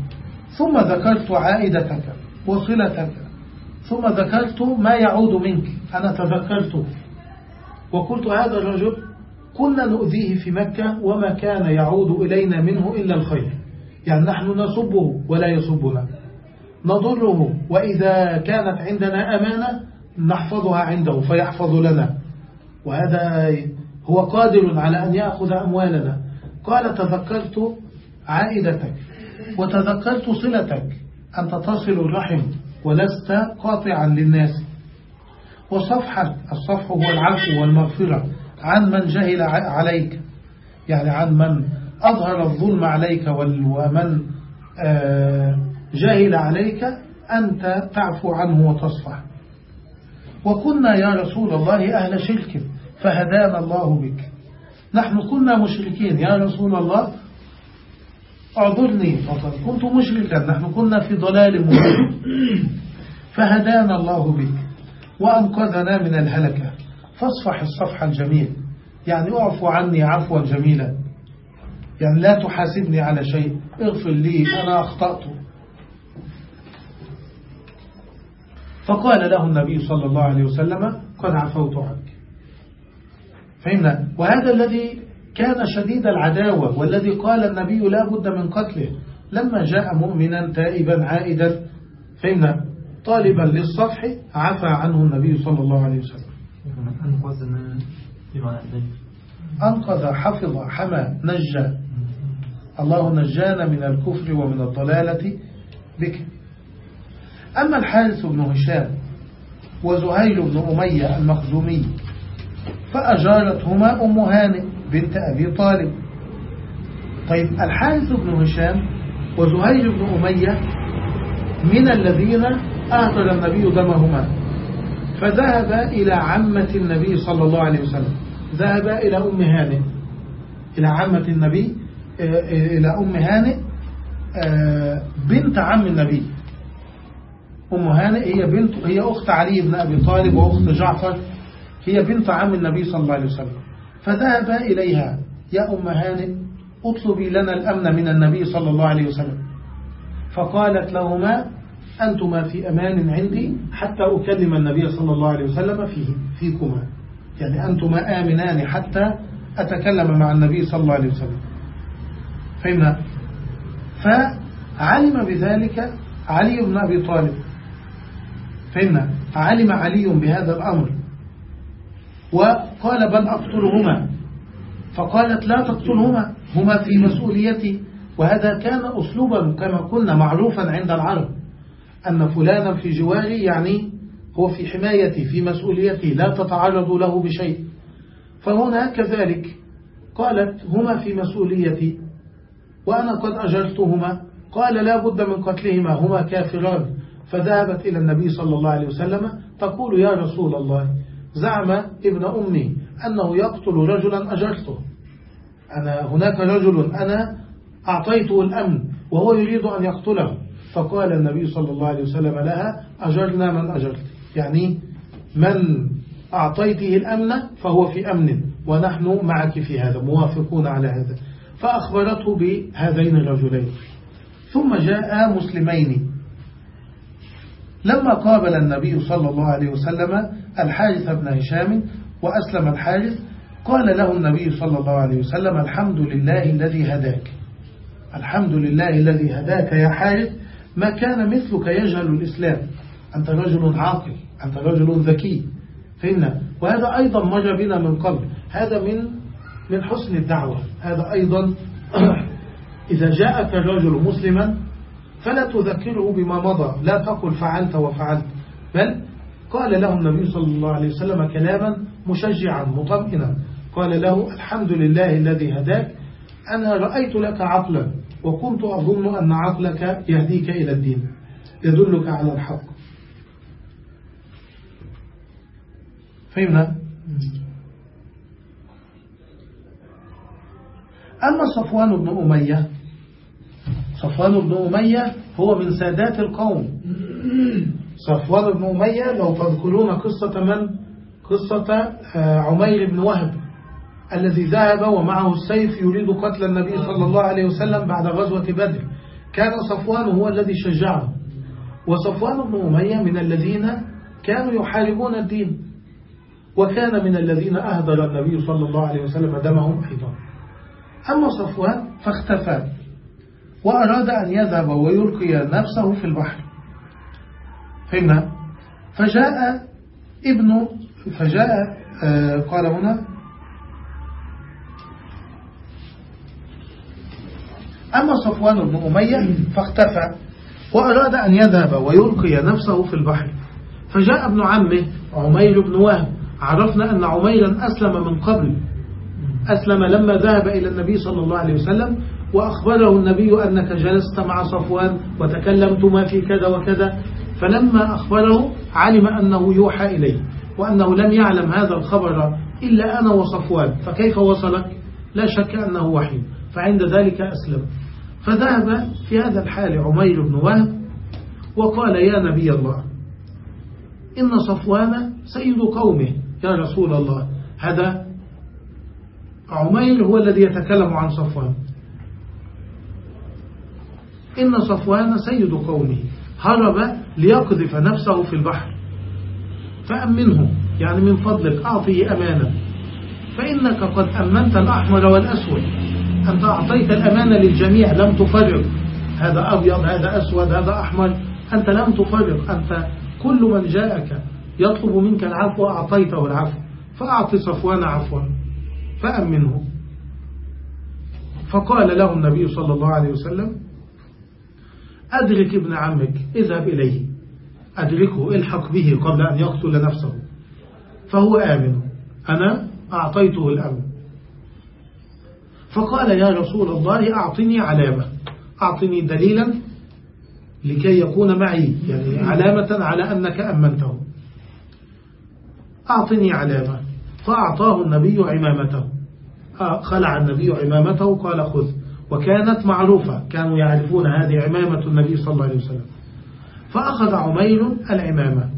ثم ذكرت عائدتك وصلتك. ثم ذكرت ما يعود منك. أنا تذكرته. وقلت هذا الرجل كنا نؤذيه في مكة وما كان يعود إلينا منه إلا الخير. يعني نحن نصبه ولا يصبنا نضره وإذا كانت عندنا أمانة نحفظها عنده فيحفظ لنا. وهذا هو قادر على أن يأخذ أموالنا. قال تذكرت عائدتك وتذكرت صلتك. أنت تصل الرحم ولست قاطعا للناس. وصفحة الصفح هو العفو والمغفرة. عن من جهل عليك. يعني عن من أظهر الظلم عليك ومن جهل عليك أنت تعفو عنه وتصفح. وكنا يا رسول الله أهل شرك فهدانا الله بك. نحن كنا مشركين. يا رسول الله اعذرني فقط. كنت مشركا. نحن كنا في ضلال مبين. فهدانا الله بك. وأنقذنا من الهلكة. فاصفح الصفح الجميل. يعني اعفو عني عفوا جميلا. يعني لا تحاسبني على شيء. اغفر لي أنا أخطأت. فقال له النبي صلى الله عليه وسلم قد عفوت عنك. فهمنا؟ وهذا الذي كان شديد العداوة والذي قال النبي لا بد من قتله. لما جاء مؤمنا تائبا عائدا فهمنا؟ طالبا للصفح عفى عنه النبي صلى الله عليه وسلم. أنقذ حفظ حمى نجى. الله نجانا من الكفر ومن الضلالة بك. أما الحارث بن هشام وزهير بن أمية المخزومي فأجارتهما أم هانئ بنت أبي طالب. طيب الحارث بن هشام وزهير بن أمية من الذين أهدر النبي دمهما؟ فذهب إلى عمة النبي صلى الله عليه وسلم. ذهب إلى أم هانئ. إلى عمة النبي إلى أم هانئ بنت عم النبي. أم هانئ هي بنت هي أخت علي بن أبي طالب وأخت جعفر. هي بنت عم النبي صلى الله عليه وسلم. فذهب إليها. يا أم هانئ اطلبي لنا الأمن من النبي صلى الله عليه وسلم. فقالت لهما أنتما في أمان عندي حتى أكلم النبي صلى الله عليه وسلم فيه فيكما. يعني أنتما آمنان حتى أتكلم مع النبي صلى الله عليه وسلم. فهمنا فعلم بذلك علي بن أبي طالب. فهمنا علم علي بهذا الأمر. وقال بل أقتلهما. فقالت لا تقتلهما. هما في مسؤوليتي. وهذا كان أسلوبا كما كنا معروفا عند العرب. أن فلانا في جواري يعني هو في حمايتي في مسؤوليتي لا تتعرض له بشيء. فهنا كذلك قالت هما في مسؤوليتي وأنا قد أجرتهما. قال لا بد من قتلهما هما كافران. فذهبت إلى النبي صلى الله عليه وسلم تقول يا رسول الله زعم ابن أمي أنه يقتل رجلا أجرته. أنا هناك رجل أنا أعطيته الأمن وهو يريد أن يقتله. فقال النبي صلى الله عليه وسلم لها أجرنا من أجرت. يعني من أعطيته الأمن فهو في أمن ونحن معك في هذا موافقون على هذا. فأخبرته بهذين الرجلين. ثم جاء مسلمين. لما قابل النبي صلى الله عليه وسلم الحارث بن هشام وأسلم الحارث قال له النبي صلى الله عليه وسلم الحمد لله الذي هداك. الحمد لله الذي هداك يا حارث ما كان مثلك يجهل الإسلام. أنت رجل عاقل أنت رجل ذكي. فإن وهذا أيضا مر بنا من قبل. هذا من من حسن الدعوة. هذا أيضا إذا جاءك الرجل مسلما فلا تذكره بما مضى. لا تقل فعلت وفعلت. بل قال له النبي صلى الله عليه وسلم كلاما مشجعا مطمئنا. قال له الحمد لله الذي هداك. أنا رأيت لك عقلا. وكنت أظن أن عقلك يهديك إلى الدين. يدلك على الحق. فهمنا؟ أما صفوان بن أمية صفوان بن أمية هو من سادات القوم. صفوان بن أمية لو تذكرون قصة من؟ قصة عمير بن وهب. الذي ذهب ومعه السيف يريد قتل النبي صلى الله عليه وسلم بعد غزوة بدر. كان صفوان هو الذي شجعه. وصفوان بن أمية من الذين كانوا يحاربون الدين. وكان من الذين أهدر النبي صلى الله عليه وسلم دمهم أيضا. أما صفوان فاختفى وأراد أن يذهب ويلقي نفسه في البحر. فهمنا فجاء ابن فجاء آه قال هنا أما صفوان بن أمية فاختفى وأراد أن يذهب ويلقي نفسه في البحر. فجاء ابن عمه عمير بن وهب. عرفنا أن عميرا أسلم من قبل. أسلم لما ذهب إلى النبي صلى الله عليه وسلم وأخبره النبي أنك جلست مع صفوان وتكلمتما في كذا وكذا. فلما أخبره علم أنه يوحى إليه وأنه لم يعلم هذا الخبر إلا أنا وصفوان. فكيف وصلك؟ لا شك أنه وحي. فعند ذلك أسلم. فذهب في هذا الحال عمير بن وهب وقال يا نبي الله إن صفوان سيد قومه. يا رسول الله هذا عمير هو الذي يتكلم عن صفوان. إن صفوان سيد قومه. هرب ليقذف نفسه في البحر. فأمنه يعني من فضلك أعطيه أمانة. فإنك قد أمنت الأحمر والأسود. أنت أعطيت الأمانة للجميع لم تفرق هذا أبيض هذا أسود هذا أحمر. أنت لم تفرق أنت كل من جاءك يطلب منك العفو أعطيته العفو. فأعطي صفوان عفوا فأمنه فقال له النبي صلى الله عليه وسلم أدرك ابن عمك اذهب إليه. أدركه الحق به قبل أن يقتل نفسه. فهو آمن. أنا أعطيته الأمن. فقال يا رسول الله أعطني علامة. أعطني دليلا لكي يكون معي يعني علامة على أنك أمنته. أعطني علامة. فأعطاه النبي عمامته. آه، خلع النبي عمامته قال خذ. وكانت معروفة كانوا يعرفون هذه عمامة النبي صلى الله عليه وسلم. فأخذ عمير العمامة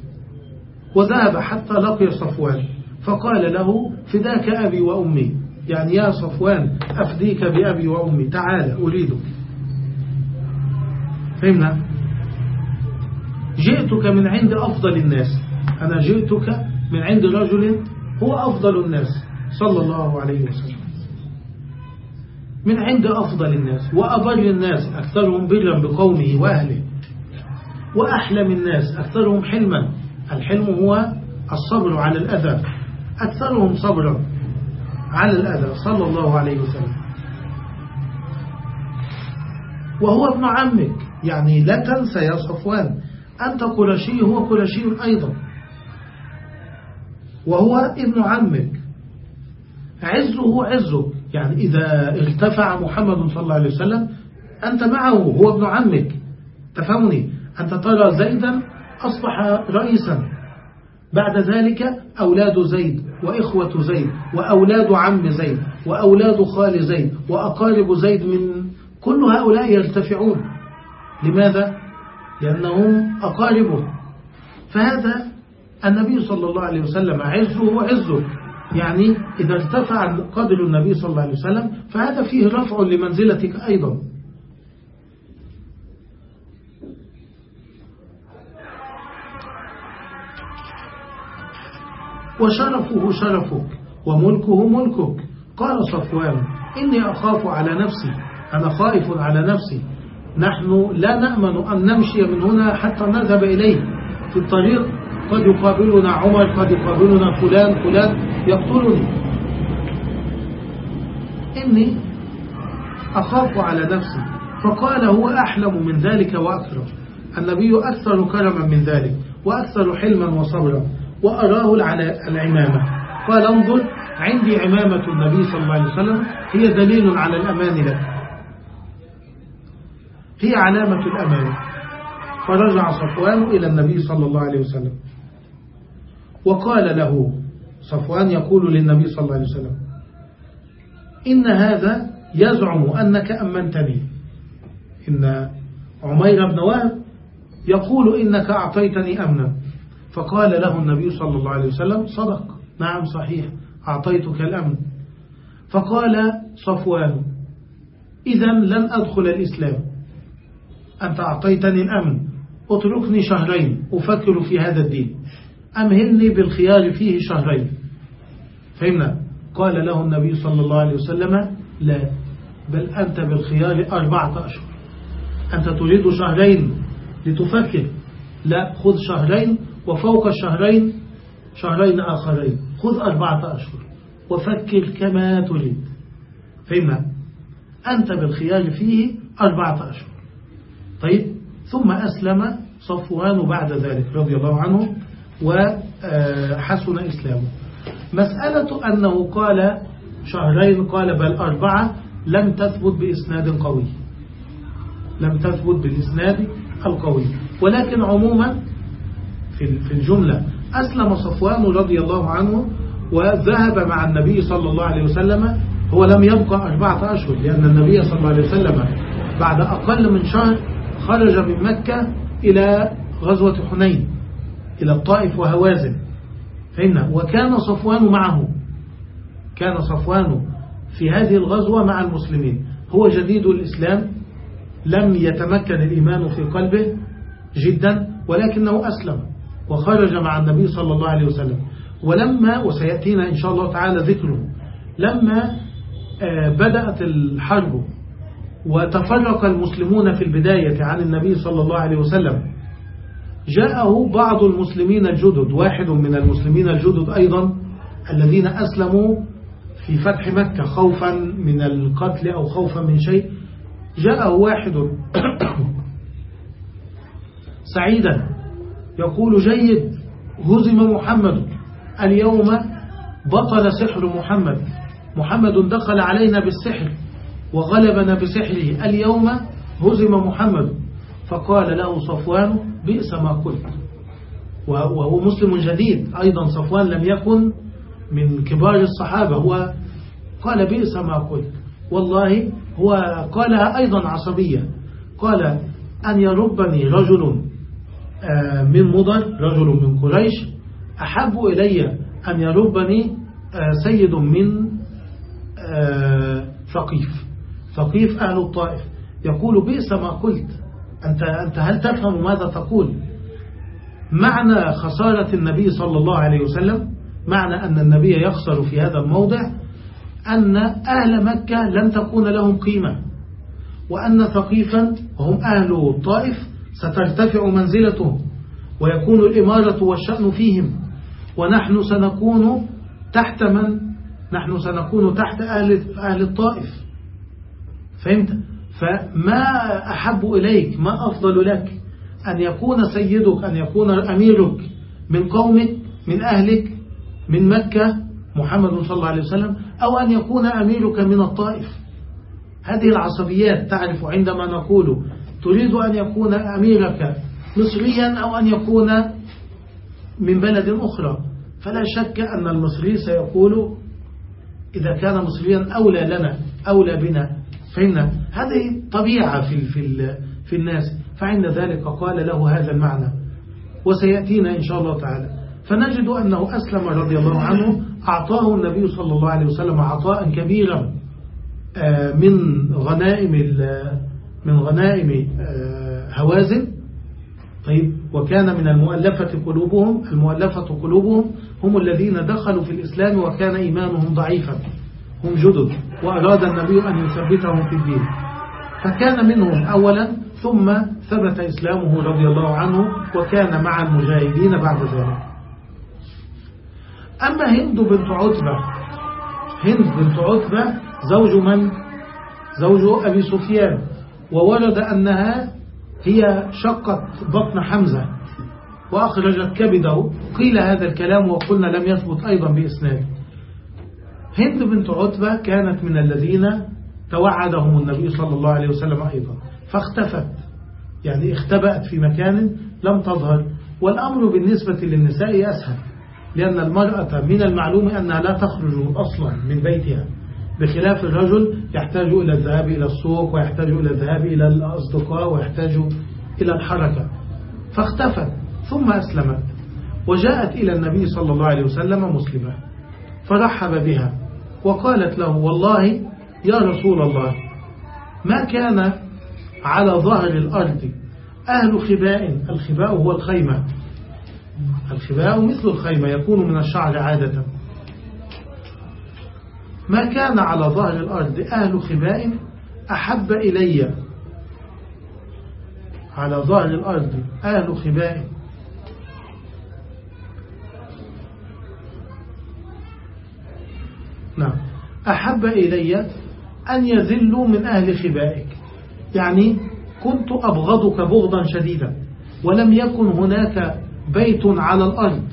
وذهب حتى لقي صفوان. فقال له فداك أبي وأمي. يعني يا صفوان أفديك بأبي وأمي. تعال أريدك. فهمنا؟ جئتك من عند أفضل الناس. أنا جئتك من عند رجل هو أفضل الناس. صلى الله عليه وسلم. من عند أفضل الناس وأبر الناس أكثرهم برا بقومه وأهله. وأحلم الناس أكثرهم حلما. الحلم هو الصبر على الأذى. أكثرهم صبرا. على الأذى صلى الله عليه وسلم. وهو ابن عمك يعني لا تنسى يا صفوان أنت قرشي هو قرشي أيضا. وهو ابن عمك. عزه عزك. يعني إذا ارتفع محمد صلى الله عليه وسلم أنت معه هو ابن عمك. تفهمني؟ أنت ترى زيدا أصبح رئيسا. بعد ذلك أولاد زيد وإخوة زيد وأولاد عم زيد وأولاد خال زيد وأقارب زيد من كل هؤلاء يرتفعون. لماذا؟ لأنهم أقاربه فهذا النبي صلى الله عليه وسلم عزه وعزه يعني إذا ارتفع قدر النبي صلى الله عليه وسلم فهذا فيه رفع لمنزلتك أيضا. وشرفه شرفك وملكه ملكك. قال صفوان إني أخاف على نفسي أنا خائف على نفسي. نحن لا نأمن أن نمشي من هنا حتى نذهب إليه. في الطريق قد يقابلنا عمر قد يقابلنا فلان فلان يقتلني. إني أخاف على نفسي. فقال هو أحلم من ذلك وأكرم النبي أكثر كرما من ذلك وأكثر حلما وصبرا. وأراه العمامة. قال انظر عندي عمامة النبي صلى الله عليه وسلم هي دليل على الأمان لك. هي علامة الأمان. فرجع صفوان إلى النبي صلى الله عليه وسلم. وقال له صفوان يقول للنبي صلى الله عليه وسلم إن هذا يزعم أنك أمنتني. إن عمير بن وهب يقول إنك أعطيتني أمنا. فقال له النبي صلى الله عليه وسلم صدق. نعم صحيح. أعطيتك الأمن. فقال صفوان إذا لن أدخل الإسلام. أنت أعطيتني الأمن. اتركني شهرين أفكر في هذا الدين. أمهلني بالخيار فيه شهرين. فهمنا؟ قال له النبي صلى الله عليه وسلم لا بل أنت بالخيار أربعة أشهر. أنت تريد شهرين لتفكر. لا خذ شهرين وفوق الشهرين شهرين آخرين. خذ أربعة أشهر. وفكر كما تريد. فهمنا أنت بالخيار فيه أربعة أشهر. طيب؟ ثم أسلم صفوان بعد ذلك رضي الله عنه وحسن إسلامه. مسألة أنه قال شهرين قال بل أربعة لم تثبت بإسناد قوي. لم تثبت بالإسناد القوي. ولكن عموما في الجملة. أسلم صفوان رضي الله عنه وذهب مع النبي صلى الله عليه وسلم. هو لم يبقى أربعة أشهر لأن النبي صلى الله عليه وسلم بعد أقل من شهر خرج من مكة إلى غزوة حنين إلى الطائف وهوازن. فهمنا وكان صفوان معه. كان صفوان في هذه الغزوة مع المسلمين. هو جديد الإسلام لم يتمكن الإيمان في قلبه جدا ولكنه أسلم. وخرج مع النبي صلى الله عليه وسلم. ولما وسيأتينا إن شاء الله تعالى ذكره لما آه، بدأت الحرب وتفرق المسلمون في البداية عن النبي صلى الله عليه وسلم. جاءه بعض المسلمين الجدد واحد من المسلمين الجدد أيضا الذين أسلموا في فتح مكة خوفا من القتل أو خوفا من شيء. جاءه واحد سعيدا يقول جيد هزم محمد. اليوم بطل سحر محمد. محمد دخل علينا بالسحر وغلبنا بسحره. اليوم هزم محمد. فقال له صفوان بئس ما قلت وهو مسلم جديد. أيضا صفوان لم يكن من كبار الصحابة. هو قال بئس ما قلت والله هو قالها أيضا عصبية قال أن يربني رجل من مضر رجل من قريش أحب إلي أن يربني آه، سيد من آه، ثقيف ثقيف أهل الطائف. يقول بئس ما قلت. أنت, أنت هل تفهم ماذا تقول؟ معنى خسارة النبي صلى الله عليه وسلم معنى أن النبي يخسر في هذا الموضع أن أهل مكة لن تكون لهم قيمة وأن ثقيفا وهم أهل الطائف سترتفع منزلتهم ويكون الإمارة والشأن فيهم. ونحن سنكون تحت من؟ نحن سنكون تحت أهل, أهل الطائف. فهمت؟ فما أحب إليك ما أفضل لك أن يكون سيدك أن يكون أميرك من قومك من أهلك من مكة محمد صلى الله عليه وسلم أو أن يكون أميرك من الطائف. هذه العصبيات تعرف عندما نقول تريد أن يكون أميرك مصريا أو أن يكون من بلد أخرى فلا شك أن المصري سيقول إذا كان مصريا أولى لنا أولى بنا فهمنا هذه طبيعة في في في الناس فعند ذلك قال له هذا المعنى وسيأتينا إن شاء الله تعالى. فنجد أنه أسلم رضي الله عنه أعطاه النبي صلى الله عليه وسلم عطاء كبيرا آه، من غنائم من غنائم آه، هوازن. طيب وكان من المؤلفة قلوبهم المؤلفة قلوبهم هم الذين دخلوا في الإسلام وكان إيمانهم ضعيفا. هم جدد وأراد النبي أن يثبتهم في الدين. فكان منهم أولا ثم ثبت إسلامه رضي الله عنه وكان مع المجاهدين بعد ذلك. أما هند بنت عتبة هند بنت عتبة زوج من؟ زوج أبي سفيان. وورد أنها هي شقت بطن حمزة وأخرجت كبده. قيل هذا الكلام وقلنا لم يثبت أيضا بإسناد. هند بنت عتبة كانت من الذين توعدهم النبي صلى الله عليه وسلم أيضا فاختفت يعني اختبأت في مكان لم تظهر. والأمر بالنسبة للنساء أسهل لأن المرأة من المعلوم أنها لا تخرج أصلا من بيتها. بخلاف الرجل يحتاج إلى الذهاب إلى السوق ويحتاج إلى الذهاب إلى الأصدقاء ويحتاج إلى الحركة. فاختفت ثم أسلمت. وجاءت إلى النبي صلى الله عليه وسلم مسلمة فرحب بها وقالت له والله يا رسول الله ما كان على ظهر الأرض أهل خباء؟ الخباء هو الخيمة. الخباء مثل الخيمة يكون من الشعر عادة. ما كان على ظهر الأرض أهل خباء أحب إلي. على ظهر الأرض أهل خباء. نعم. أحب إلي أن يذلوا من أهل خبائك. يعني كنت أبغضك بغضا شديدا. ولم يكن هناك بيت على الأرض.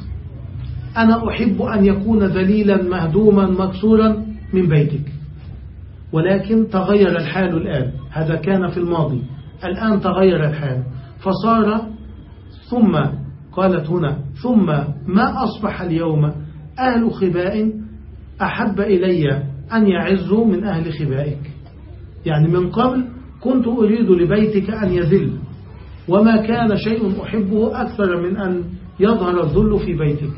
أنا أحب أن يكون ذليلا مهدوما مكسورا. من بيتك. ولكن تغير الحال الآن. هذا كان في الماضي. الآن تغير الحال. فصار ثم قالت هنا ثم ما أصبح اليوم؟ أهل خباء أحب إلي أن يعزوا من أهل خبائك. يعني من قبل كنت أريد لبيتك أن يذل. وما كان شيء أحبه أكثر من أن يظهر الذل في بيتك.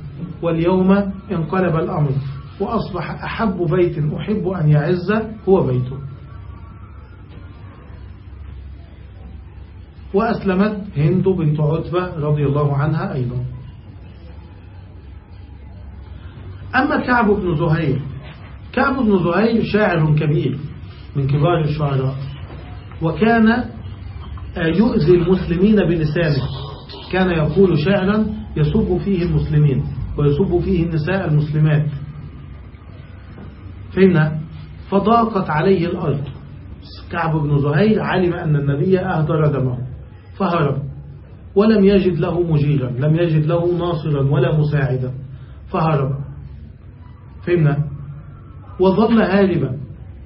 واليوم انقلب الأمر. وأصبح أحب بيت أحب أن يعز هو بيته. وأسلمت هند بنت عتبة رضي الله عنها أيضا. أما كعب بن زهير كعب بن زهير شاعر كبير من كبار الشعراء وكان يؤذي المسلمين بلسانه. كان يقول شعرا يسب فيه المسلمين ويسب فيه النساء المسلمات. فهمنا؟ فضاقت عليه الأرض. كعب بن زهير علم أن النبي أهدر دمه فهرب ولم يجد له مجيرا لم يجد له ناصرا ولا مساعدا فهرب. فهمنا؟ وظل هاربا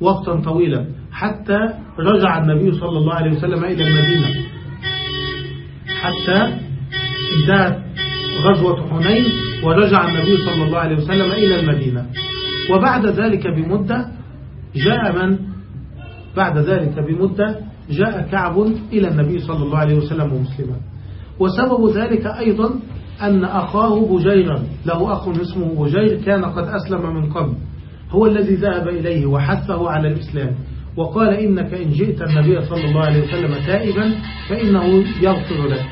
وقتا طويلا حتى رجع النبي صلى الله عليه وسلم إلى المدينة. حتى انتهت غزوة حنين ورجع النبي صلى الله عليه وسلم إلى المدينة. وبعد ذلك بمدة جاء من؟ بعد ذلك بمدة جاء كعب إلى النبي صلى الله عليه وسلم مسلما. وسبب ذلك أيضا أن أخاه بجيرا له أخ اسمه بجير كان قد أسلم من قبل. هو الذي ذهب إليه وحثه على الإسلام. وقال إنك إن جئت النبي صلى الله عليه وسلم تائبا فإنه يغفر لك.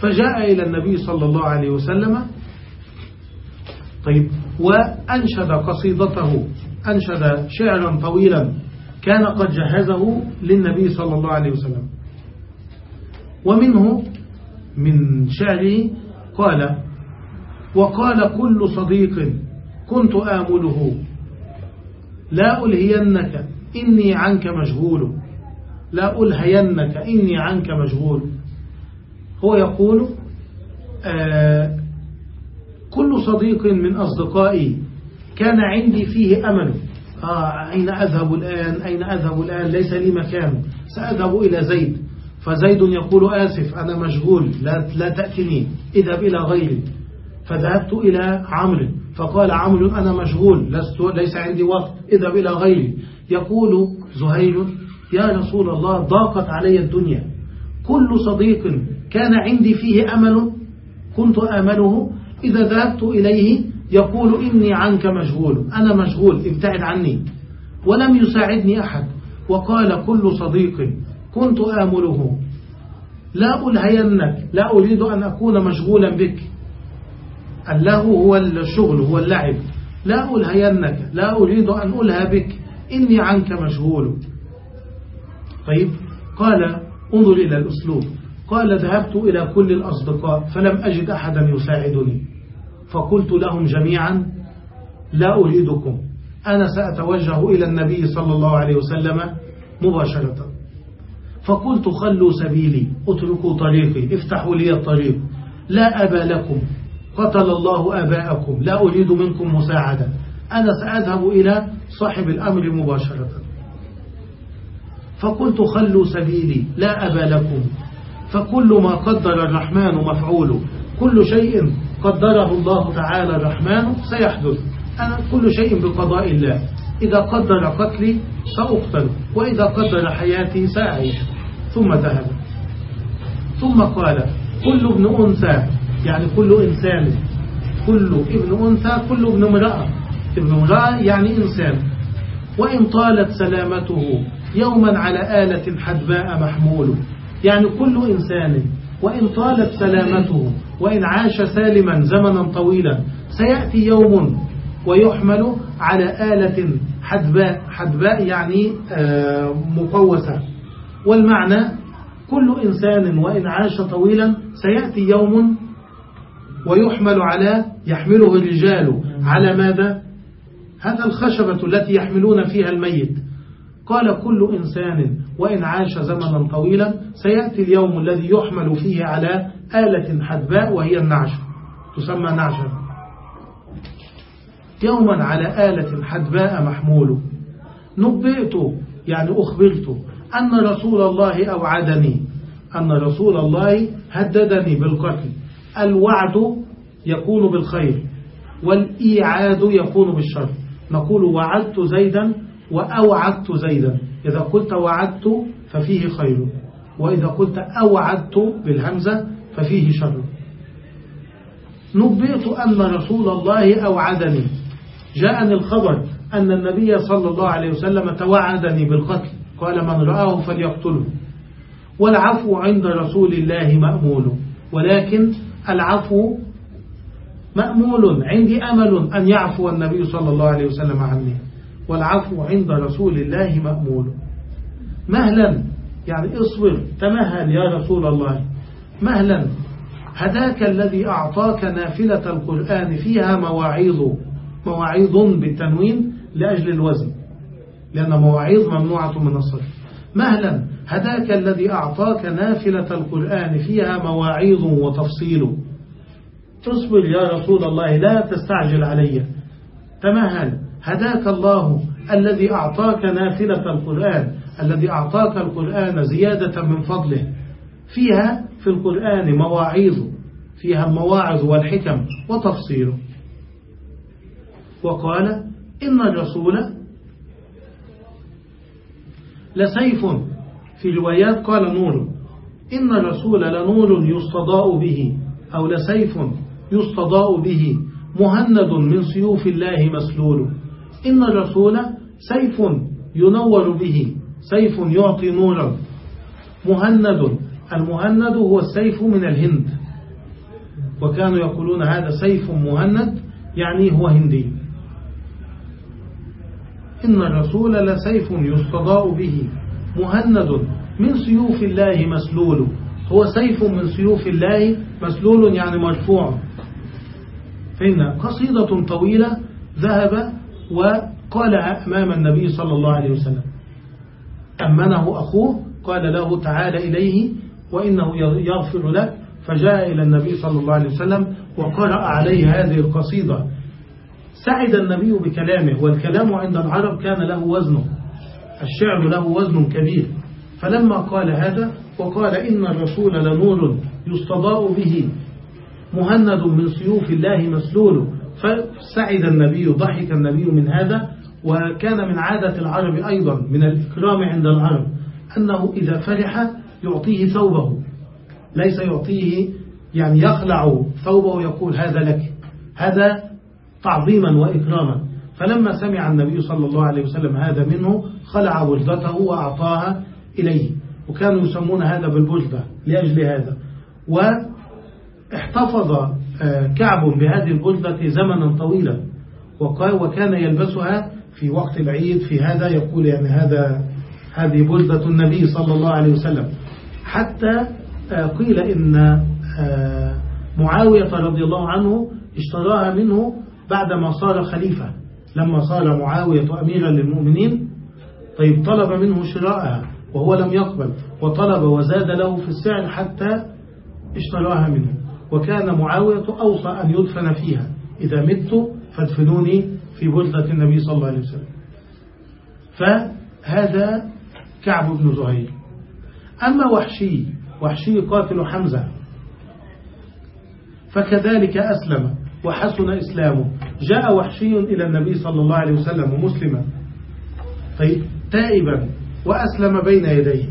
فجاء إلى النبي صلى الله عليه وسلم. طيب وأنشد قصيدته أنشد شعرا طويلا كان قد جهزه للنبي صلى الله عليه وسلم. ومنه من شعره قال وقال كل صديق كنت آمله لا ألهينك إني عنك مشغول لا ألهينك إني عنك مشغول هو يقول آه كل صديق من أصدقائي كان عندي فيه أمل. آه أين أذهب الآن؟ أين أذهب الآن؟ ليس لي مكان. سأذهب إلى زيد. فزيد يقول آسف أنا مشغول. لا, لا تأتني. اذهب إلى غيري. فذهبت إلى عمرو. فقال عمرو أنا مشغول. لست ليس عندي وقت. اذهب إلى غيري. يقول زهير يا رسول الله ضاقت علي الدنيا. كل صديق كان عندي فيه أمل. كنت آمله إذا ذهبت إليه يقول إني عنك مشغول. أنا مشغول ابتعد عني. ولم يساعدني أحد. وقال كل صديق كنت آمله. لا ألهينك لا أريد أن أكون مشغولا بك. اللهو هو الشغل هو اللعب. لا ألهينك لا أريد أن ألهى بك. إني عنك مشغول. طيب قال انظر إلى الأسلوب. قال ذهبت إلى كل الأصدقاء فلم أجد أحدا يساعدني. فقلت لهم جميعا لا أريدكم. أنا سأتوجه إلى النبي صلى الله عليه وسلم مباشرة. فقلت خلوا سبيلي اتركوا طريقي افتحوا لي الطريق. لا أبا لكم قتل الله أباءكم لا أريد منكم مساعدة. أنا سأذهب إلى صاحب الأمر مباشرة. فقلت خلوا سبيلي لا أبا لكم. فكل ما قدر الرحمن مفعول كل شيء قدره الله تعالى الرحمن سيحدث. أنا كل شيء بقضاء الله. إذا قدر قتلي سأقتل وإذا قدر حياتي سأعيش. ثم ذهب. ثم قال كل ابن أنثى يعني كل إنسان كل ابن أنثى كل ابن امرأة. ابن امرأة يعني إنسان. وإن طالت سلامته يوما على آلة حدباء محمول. يعني كل إنسان وإن طالت سلامته وإن عاش سالما زمنا طويلا سيأتي يوم ويحمل على آلة حدباء حدباء يعني مقوسة. والمعنى كل إنسان وإن عاش طويلا سيأتي يوم ويحمل على يحمله الرجال على ماذا؟ هذا الخشبة التي يحملون فيها الميت. قال كل إنسان وإن عاش زمنا طويلا سيأتي اليوم الذي يحمل فيه على آلة حدباء وهي النعش. تسمى نعشا. يوما على آلة حدباء محمول. نبئت يعني أخبرت أن رسول الله أوعدني. أن رسول الله هددني بالقتل. الوعد يكون بالخير والإيعاد يكون بالشر. نقول وعدت زيدا وأوعدت زيدا. إذا قلت وعدت ففيه خير وإذا قلت أوعدت بالهمزة ففيه شر. نبئت أن رسول الله أوعدني. جاءني الخبر أن النبي صلى الله عليه وسلم توعدني بالقتل. قال من رآه فليقتله. والعفو عند رسول الله مأمول. ولكن العفو مأمول. عندي أمل أن يعفو النبي صلى الله عليه وسلم عني. والعفو عند رسول الله مأمول. مهلا يعني اصبر تمهل يا رسول الله. مهلا هداك الذي أعطاك نافلة القرآن فيها مواعيظ مواعيظ بالتنوين لأجل الوزن لأن مواعيظ ممنوعة من الصرف. مهلا هداك الذي أعطاك نافلة القرآن فيها مواعيظ وتفصيل. تصبر يا رسول الله لا تستعجل علي. تمهل. هداك الله الذي أعطاك نافلة القرآن الذي أعطاك القرآن زيادة من فضله. فيها في القرآن مواعيظ فيها المواعظ والحكم وتفصيله. وقال إن الرسول لسيف. في روايات قال نور إن الرسول لنور يستضاء به أو لسيف يستضاء به مهند من سيوف الله مسلول. إن الرسول سيف ينور به سيف يعطي نورا. مهند المهند هو السيف من الهند. وكانوا يقولون هذا سيف مهند يعني هو هندي. إن الرسول لسيف يستضاء به. مهند من سيوف الله مسلول. هو سيف من سيوف الله مسلول يعني مرفوع. فإن قصيدة طويلة ذهب وقالها أمام النبي صلى الله عليه وسلم. أمنه أخوه قال له تعال إليه وإنه يغفر لك. فجاء إلى النبي صلى الله عليه وسلم وقرأ عليه هذه القصيدة. سعد النبي بكلامه والكلام عند العرب كان له وزنه الشعر له وزن كبير. فلما قال هذا وقال إن الرسول لنور يستضاء به مهند من سيوف الله مسلول. فسعد النبي ضحك النبي من هذا وكان من عادة العرب أيضا من الإكرام عند العرب أنه إذا فرح يعطيه ثوبه. ليس يعطيه يعني يخلع ثوبه ويقول هذا لك. هذا تعظيما وإكراما. فلما سمع النبي صلى الله عليه وسلم هذا منه خلع بجدته وأعطاها إليه. وكانوا يسمون هذا بالبجدة لأجل هذا. واحتفظ كعب بهذه البجدة زمنا طويلا. وكان يلبسها في وقت العيد في هذا يقول يعني هذا هذه بلدة النبي صلى الله عليه وسلم. حتى قيل إن معاوية رضي الله عنه اشتراها منه بعدما صار خليفة. لما صار معاوية أميرا للمؤمنين طيب طلب منه شراءها وهو لم يقبل وطلب وزاد له في السعر حتى اشتراها منه. وكان معاوية أوصى أن يدفن فيها. إذا مت فادفنوني في بلدة النبي صلى الله عليه وسلم. فهذا كعب بن زهير. أما وحشي وحشي قاتل حمزة فكذلك أسلم وحسن إسلامه. جاء وحشي إلى النبي صلى الله عليه وسلم ومسلما طيب تائبا وأسلم بين يديه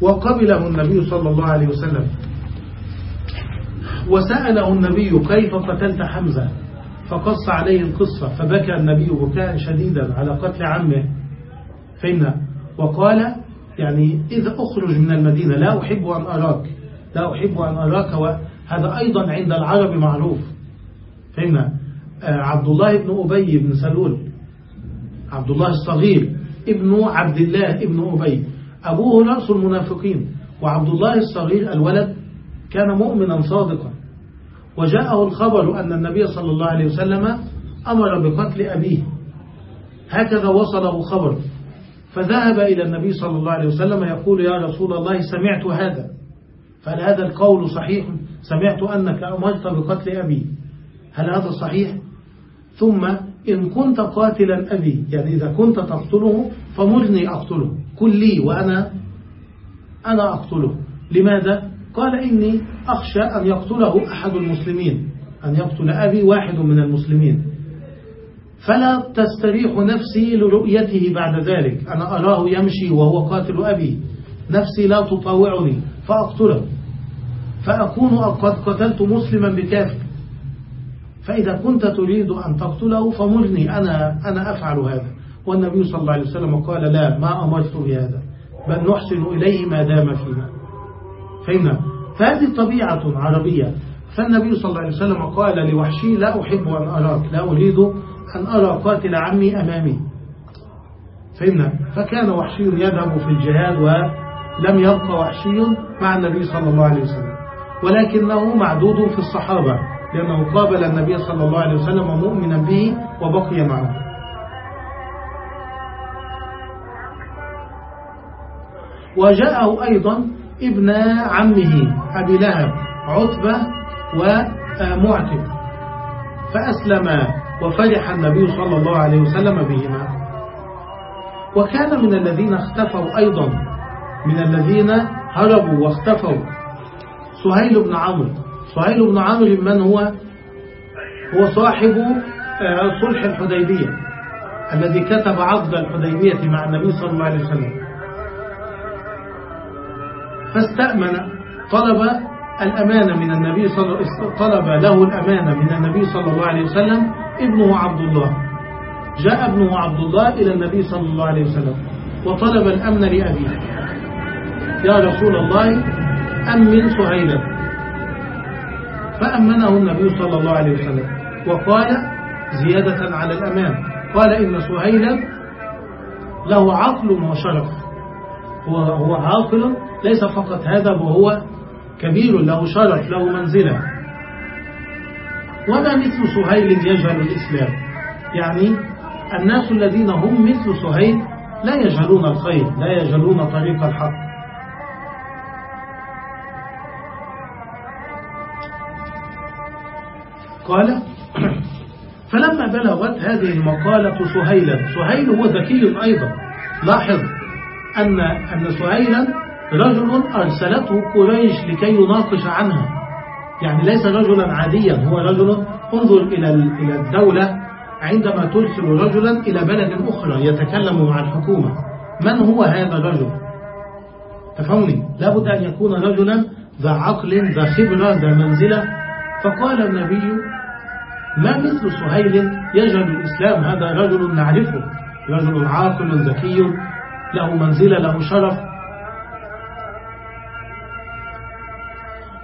وقبله النبي صلى الله عليه وسلم. وسأله النبي كيف قتلت حمزة؟ فقص عليه القصة فبكى النبي بكاء شديدا على قتل عمه. فإن وقال يعني إذا أخرج من المدينة لا أحب أن أراك لا أحب أن أراك وهذا أيضا عند العرب معروف. فإن عبد الله بن أبي بن سلول عبد الله الصغير ابن عبد الله ابن أبي أبوه رأس المنافقين وعبد الله الصغير الولد كان مؤمنا صادقا. وجاءه الخبر أن النبي صلى الله عليه وسلم أمر بقتل أبيه. هكذا وصله خبر. فذهب إلى النبي صلى الله عليه وسلم يقول يا رسول الله سمعت هذا. فهل هذا القول صحيح؟ سمعت أنك أمرت بقتل أبي. هل هذا صحيح؟ ثم إن كنت قاتلا أبي يعني إذا كنت تقتله فمرني أقتله. كل لي وأنا أنا أقتله. لماذا؟ قال إني أخشى أن يقتله أحد المسلمين أن يقتل أبي واحد من المسلمين. فلا تستريح نفسي لرؤيته بعد ذلك. أنا أراه يمشي وهو قاتل أبي. نفسي لا تطاوعني فأقتله. فأكون قد قتلت مسلما بكافر. فإذا كنت تريد أن تقتله فمرني أنا, أنا أفعل هذا. والنبي صلى الله عليه وسلم قال لا ما أمرت بهذا بل نحسن إليه ما دام فينا. فهمنا فهذه طبيعة عربية. فالنبي صلى الله عليه وسلم قال لوحشي لا أحب أن أراك لا أريد أن أرى قاتل عمي أمامي. فهمنا؟ فكان وحشي يذهب في الجهاد ولم يبقى وحشي مع النبي صلى الله عليه وسلم. ولكنه معدود في الصحابة لأنه قابل النبي صلى الله عليه وسلم مؤمنا به وبقي معه. وجاءه أيضا ابن عمه أبي لهب عتبة ومعتب فأسلما وفرح النبي صلى الله عليه وسلم بهما. وكان من الذين اختفوا أيضا من الذين هربوا واختفوا. سهيل بن عمرو سهيل بن عمرو من هو؟ هو صاحب آه، صلح الحديبية الذي كتب عقد الحديبية مع النبي صلى الله عليه وسلم. فاستأمن طلب الأمانة من النبي صلى طلب له الأمانة من النبي صلى الله عليه وسلم ابنه عبد الله. جاء ابنه عبد الله إلى النبي صلى الله عليه وسلم وطلب الأمن لأبيه. يا رسول الله أمن سهيلا. فأمنه النبي صلى الله عليه وسلم وقال زيادة على الأمان. قال إن سهيلا له عقل وشرف. هو هو عاقل ليس فقط هذا وهو كبير له شرف له منزلة. وما مثل سهيل يجهل الإسلام. يعني الناس الذين هم مثل سهيل لا يجهلون الخير لا يجهلون طريق الحق. قال فلما بلغت هذه المقالة سهيلا سهيل هو ذكي أيضا. لاحظ أن أن سهيلا رجل أرسلته قريش لكي يناقش عنها يعني ليس رجلا عاديا هو رجل انظر إلى إلى الدولة عندما ترسل رجلا إلى بلد أخرى يتكلم مع الحكومة. من هو هذا الرجل؟ تفهمني. لابد أن يكون رجلا ذا عقل ذا خبرة ذا منزلة. فقال النبي ما مثل سهيل يجهل الإسلام؟ هذا رجل نعرفه. رجل عاقل ذكي له منزلة له شرف.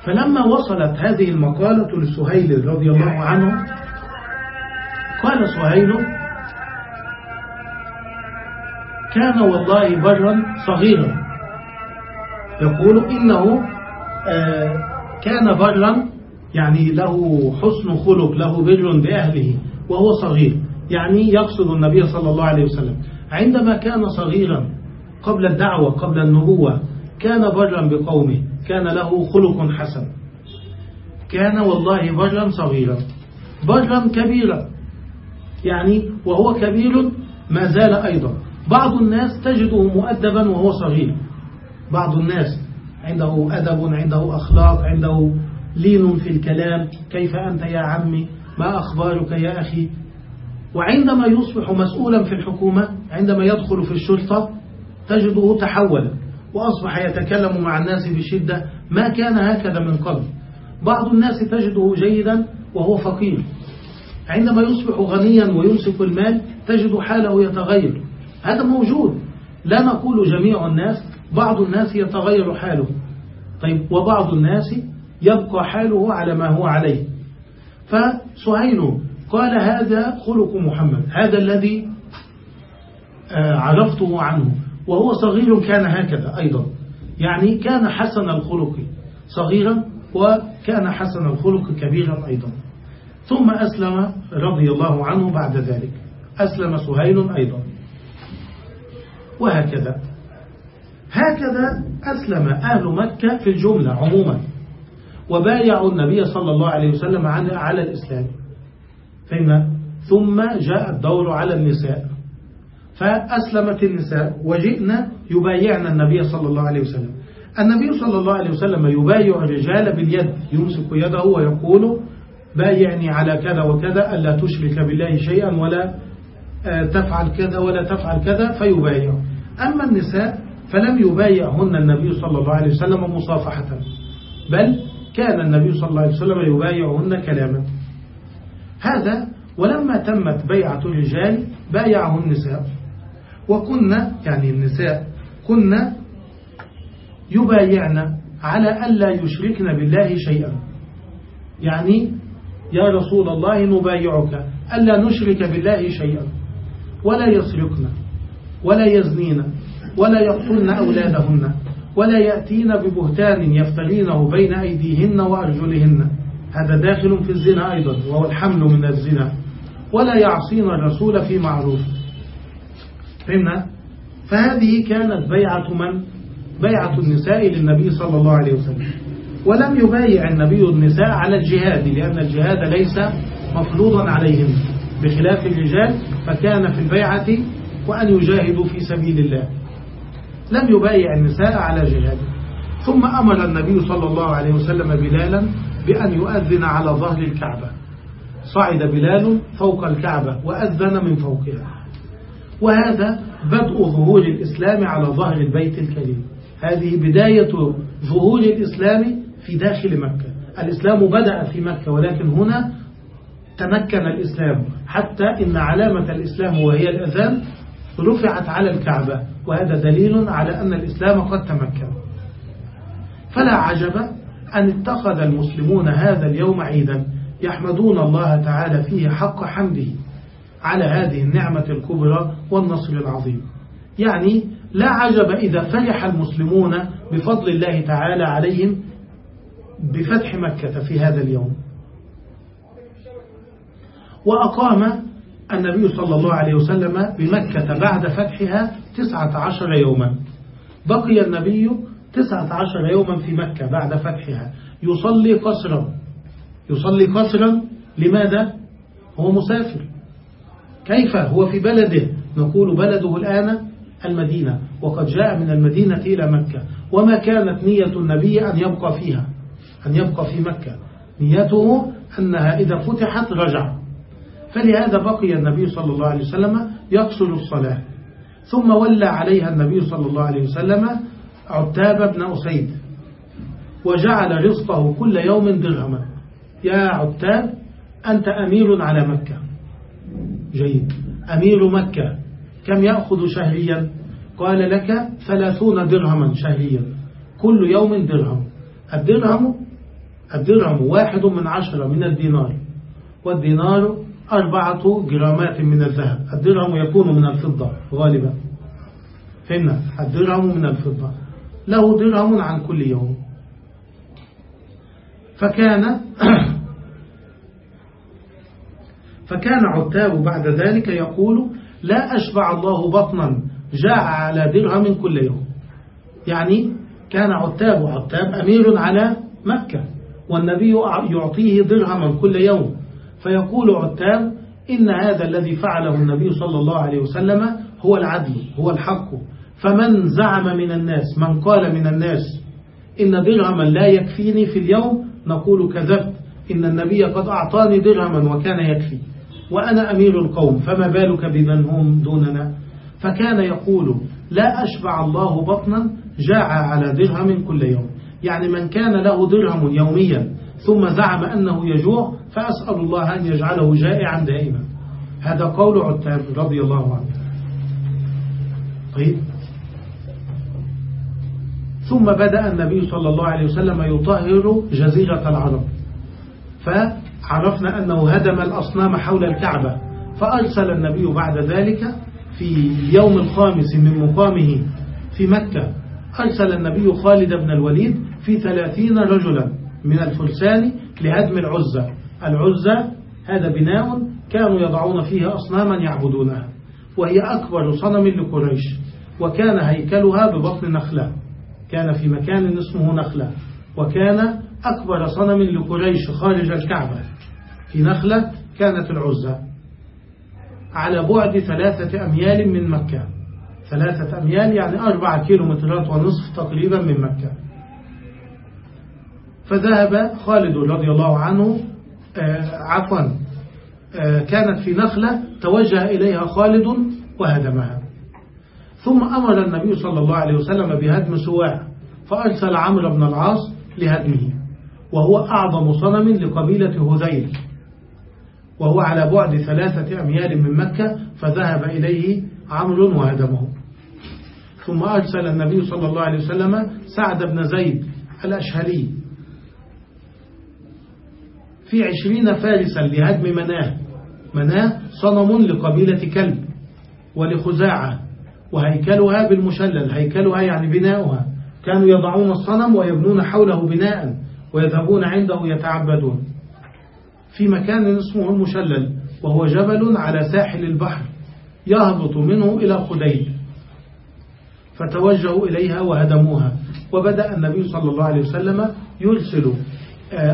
فلما وصلت هذه المقالة لسهيل رضي الله عنه قال سهيل كان والله برا صغيرا. يقول إنه آه، كان برا يعني له حسن خلق له بر بأهله وهو صغير يعني يقصد النبي صلى الله عليه وسلم. عندما كان صغيرا قبل الدعوة قبل النبوة كان برا بقومه كان له خلق حسن. كان والله برا صغيرا برا كبيرا. يعني وهو كبير ما زال أيضا. بعض الناس تجده مؤدبا وهو صغير. بعض الناس عنده أدب عنده أخلاق عنده لين في الكلام. كيف أنت يا عمي؟ ما أخبارك يا أخي؟ وعندما يصبح مسؤولا في الحكومة عندما يدخل في الشرطة تجده تحول وأصبح يتكلم مع الناس بشدة ما كان هكذا من قبل. بعض الناس تجده جيدا وهو فقير. عندما يصبح غنيا ويمسك المال تجد حاله يتغير. هذا موجود. لا نقول جميع الناس بعض الناس يتغير حاله. طيب وبعض الناس يبقى حاله على ما هو عليه. فسهيل قال هذا خلق محمد هذا الذي آه، عرفته عنه. وهو صغير كان هكذا أيضا. يعني كان حسن الخلق صغيرا وكان حسن الخلق كبيرا أيضا. ثم أسلم رضي الله عنه بعد ذلك. أسلم سهيل أيضا. وهكذا. هكذا أسلم أهل مكة في الجملة عموما. وبايعوا النبي صلى الله عليه وسلم على الإسلام. فإن ثم جاء الدور على النساء. فأسلمت النساء وجئنا يبايعن النبي صلى الله عليه وسلم. النبي صلى الله عليه وسلم يبايع الرجال باليد يمسك يده ويقول بايعني على كذا وكذا ألا تشرك بالله شيئا ولا آه، تفعل كذا ولا تفعل كذا فيبايع. أما النساء فلم يبايعهن النبي صلى الله عليه وسلم مصافحة بل كان النبي صلى الله عليه وسلم يبايعهن كلاما. هذا ولما تمت بيعة الرجال بايعه النساء. وكنا يعني النساء كنا يبايعن على ألا يشركن بالله شيئا. يعني يا رسول الله نبايعك ألا نشرك بالله شيئا. ولا يسرقن ولا يزنين ولا يقتلن أولادهن ولا يأتين ببهتان يفترينه بين أيديهن وأرجلهن. هذا داخل في الزنا أيضا وهو الحمل من الزنا. ولا يعصين الرسول في معروف. فهمنا فهذه كانت بيعة من؟ بيعة النساء للنبي صلى الله عليه وسلم. ولم يبايع النبي النساء على الجهاد لأن الجهاد ليس مفروضا عليهم. بخلاف الرجال فكان في البيعة وأن يجاهدوا في سبيل الله. لم يبايع النساء على جهاد. ثم أمر النبي صلى الله عليه وسلم بلالا بأن يؤذن على ظهر الكعبة. صعد بلال فوق الكعبة وأذن من فوقها. وهذا بدء ظهور الإسلام على ظهر البيت الكريم. هذه بداية ظهور الإسلام في داخل مكة. الإسلام بدأ في مكة ولكن هنا تمكن الإسلام. حتى إن علامة الإسلام وهي الأذان رفعت على الكعبة وهذا دليل على أن الإسلام قد تمكن. فلا عجب أن اتخذ المسلمون هذا اليوم عيدا يحمدون الله تعالى فيه حق حمده. على هذه النعمة الكبرى والنصر العظيم. يعني لا عجب إذا فرح المسلمون بفضل الله تعالى عليهم بفتح مكة في هذا اليوم. وأقام النبي صلى الله عليه وسلم بمكة بعد فتحها تسعة عشر يوما. بقي النبي تسعة عشر يوما في مكة بعد فتحها. يصلي قصرا. يصلي قصرا. لماذا؟ هو مسافر. كيف هو في بلده؟ نقول بلده الآن المدينة وقد جاء من المدينة إلى مكة. وما كانت نية النبي أن يبقى فيها؟ أن يبقى في مكة. نيته أنها إذا فتحت رجع. فلهذا بقي النبي صلى الله عليه وسلم يقصر الصلاة. ثم ولى عليها النبي صلى الله عليه وسلم عتاب بن أسيد. وجعل رزقه كل يوم درهما. يا عتاب أنت أمير على مكة. جيد. أمير مكة كم يأخذ شهريا؟ قال لك ثلاثون درهما شهريا كل يوم درهم. الدرهم الدرهم واحد من عشرة من الدينار والدينار أربعة جرامات من الذهب. الدرهم يكون من الفضة غالبا. فهمنا الدرهم من الفضة له درهم عن كل يوم. فكان فكان عتاب بعد ذلك يقول لا أشبع الله بطنا جاء على درهم كل يوم. يعني كان عتاب عتاب أمير على مكة والنبي يعطيه درهما كل يوم. فيقول عتاب إن هذا الذي فعله النبي صلى الله عليه وسلم هو العدل هو الحق. فمن زعم من الناس من قال من الناس إن درهما لا يكفيني في اليوم نقول كذبت إن النبي قد أعطاني درهما وكان يكفي. وأنا أمير القوم فما بالك بمن هم دوننا؟ فكان يقول لا أشبع الله بطنا جاع على درهم كل يوم. يعني من كان له درهم يوميا ثم زعم أنه يجوع فأسأل الله أن يجعله جائعا دائما. هذا قول عتاب رضي الله عنه. طيب. ثم بدأ النبي صلى الله عليه وسلم يطهر جزيرة العرب. فعرفنا أنه هدم الأصنام حول الكعبة فأرسل النبي بعد ذلك في يوم الخامس من مقامه في مكة. أرسل النبي خالد بن الوليد في ثلاثين رجلا من الفرسان لهدم العزة. العزة هذا بناء كانوا يضعون فيه أصناما يعبدونها وهي أكبر صنم لقريش وكان هيكلها ببطن نخلة. كان في مكان اسمه نخلة وكان أكبر صنم لقريش خارج الكعبة. في نخلة كانت العزة على بعد ثلاثة أميال من مكة. ثلاثة أميال يعني أربعة كيلومترات ونصف تقريبا من مكة. فذهب خالد رضي الله عنه آه عفوا آه كانت في نخلة توجه إليها خالد وهدمها. ثم أمر النبي صلى الله عليه وسلم بهدم سواع فأرسل عمرو بن العاص لهدمه وهو أعظم صنم لقبيلة هذيل. وهو على بعد ثلاثة أميال من مكة فذهب إليه عمرو وهدمه. ثم أرسل النبي صلى الله عليه وسلم سعد بن زيد الأشهلي في عشرين فارسا لهدم مناه. مناه صنم لقبيلة كلب ولخزاعة وهيكلها بالمشلل هيكلها يعني بناؤها. كانوا يضعون الصنم ويبنون حوله بناء ويذهبون عنده يتعبدون. في مكان اسمه المشلل وهو جبل على ساحل البحر يهبط منه إلى خديد فتوجهوا إليها وهدموها. وبدأ النبي صلى الله عليه وسلم يرسل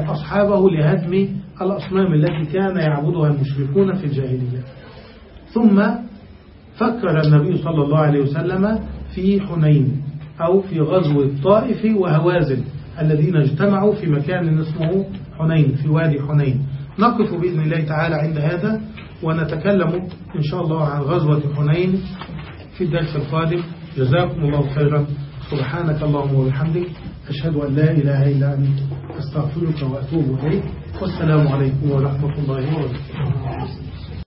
أصحابه لهدم الأصنام التي كان يعبدها المشركون في الجاهلية. ثم فكر النبي صلى الله عليه وسلم في حنين أو في غزو الطائف وهوازن الذين اجتمعوا في مكان اسمه حنين في وادي حنين. نقف بإذن الله تعالى عند هذا ونتكلم إن شاء الله عن غزوة حنين في الدرس القادم. جزاكم الله خيرا. سبحانك اللهم وبحمدك. أشهد أن لا إله إلا أنت. أستغفرك وأتوب إليك. والسلام عليكم ورحمة الله وبركاته.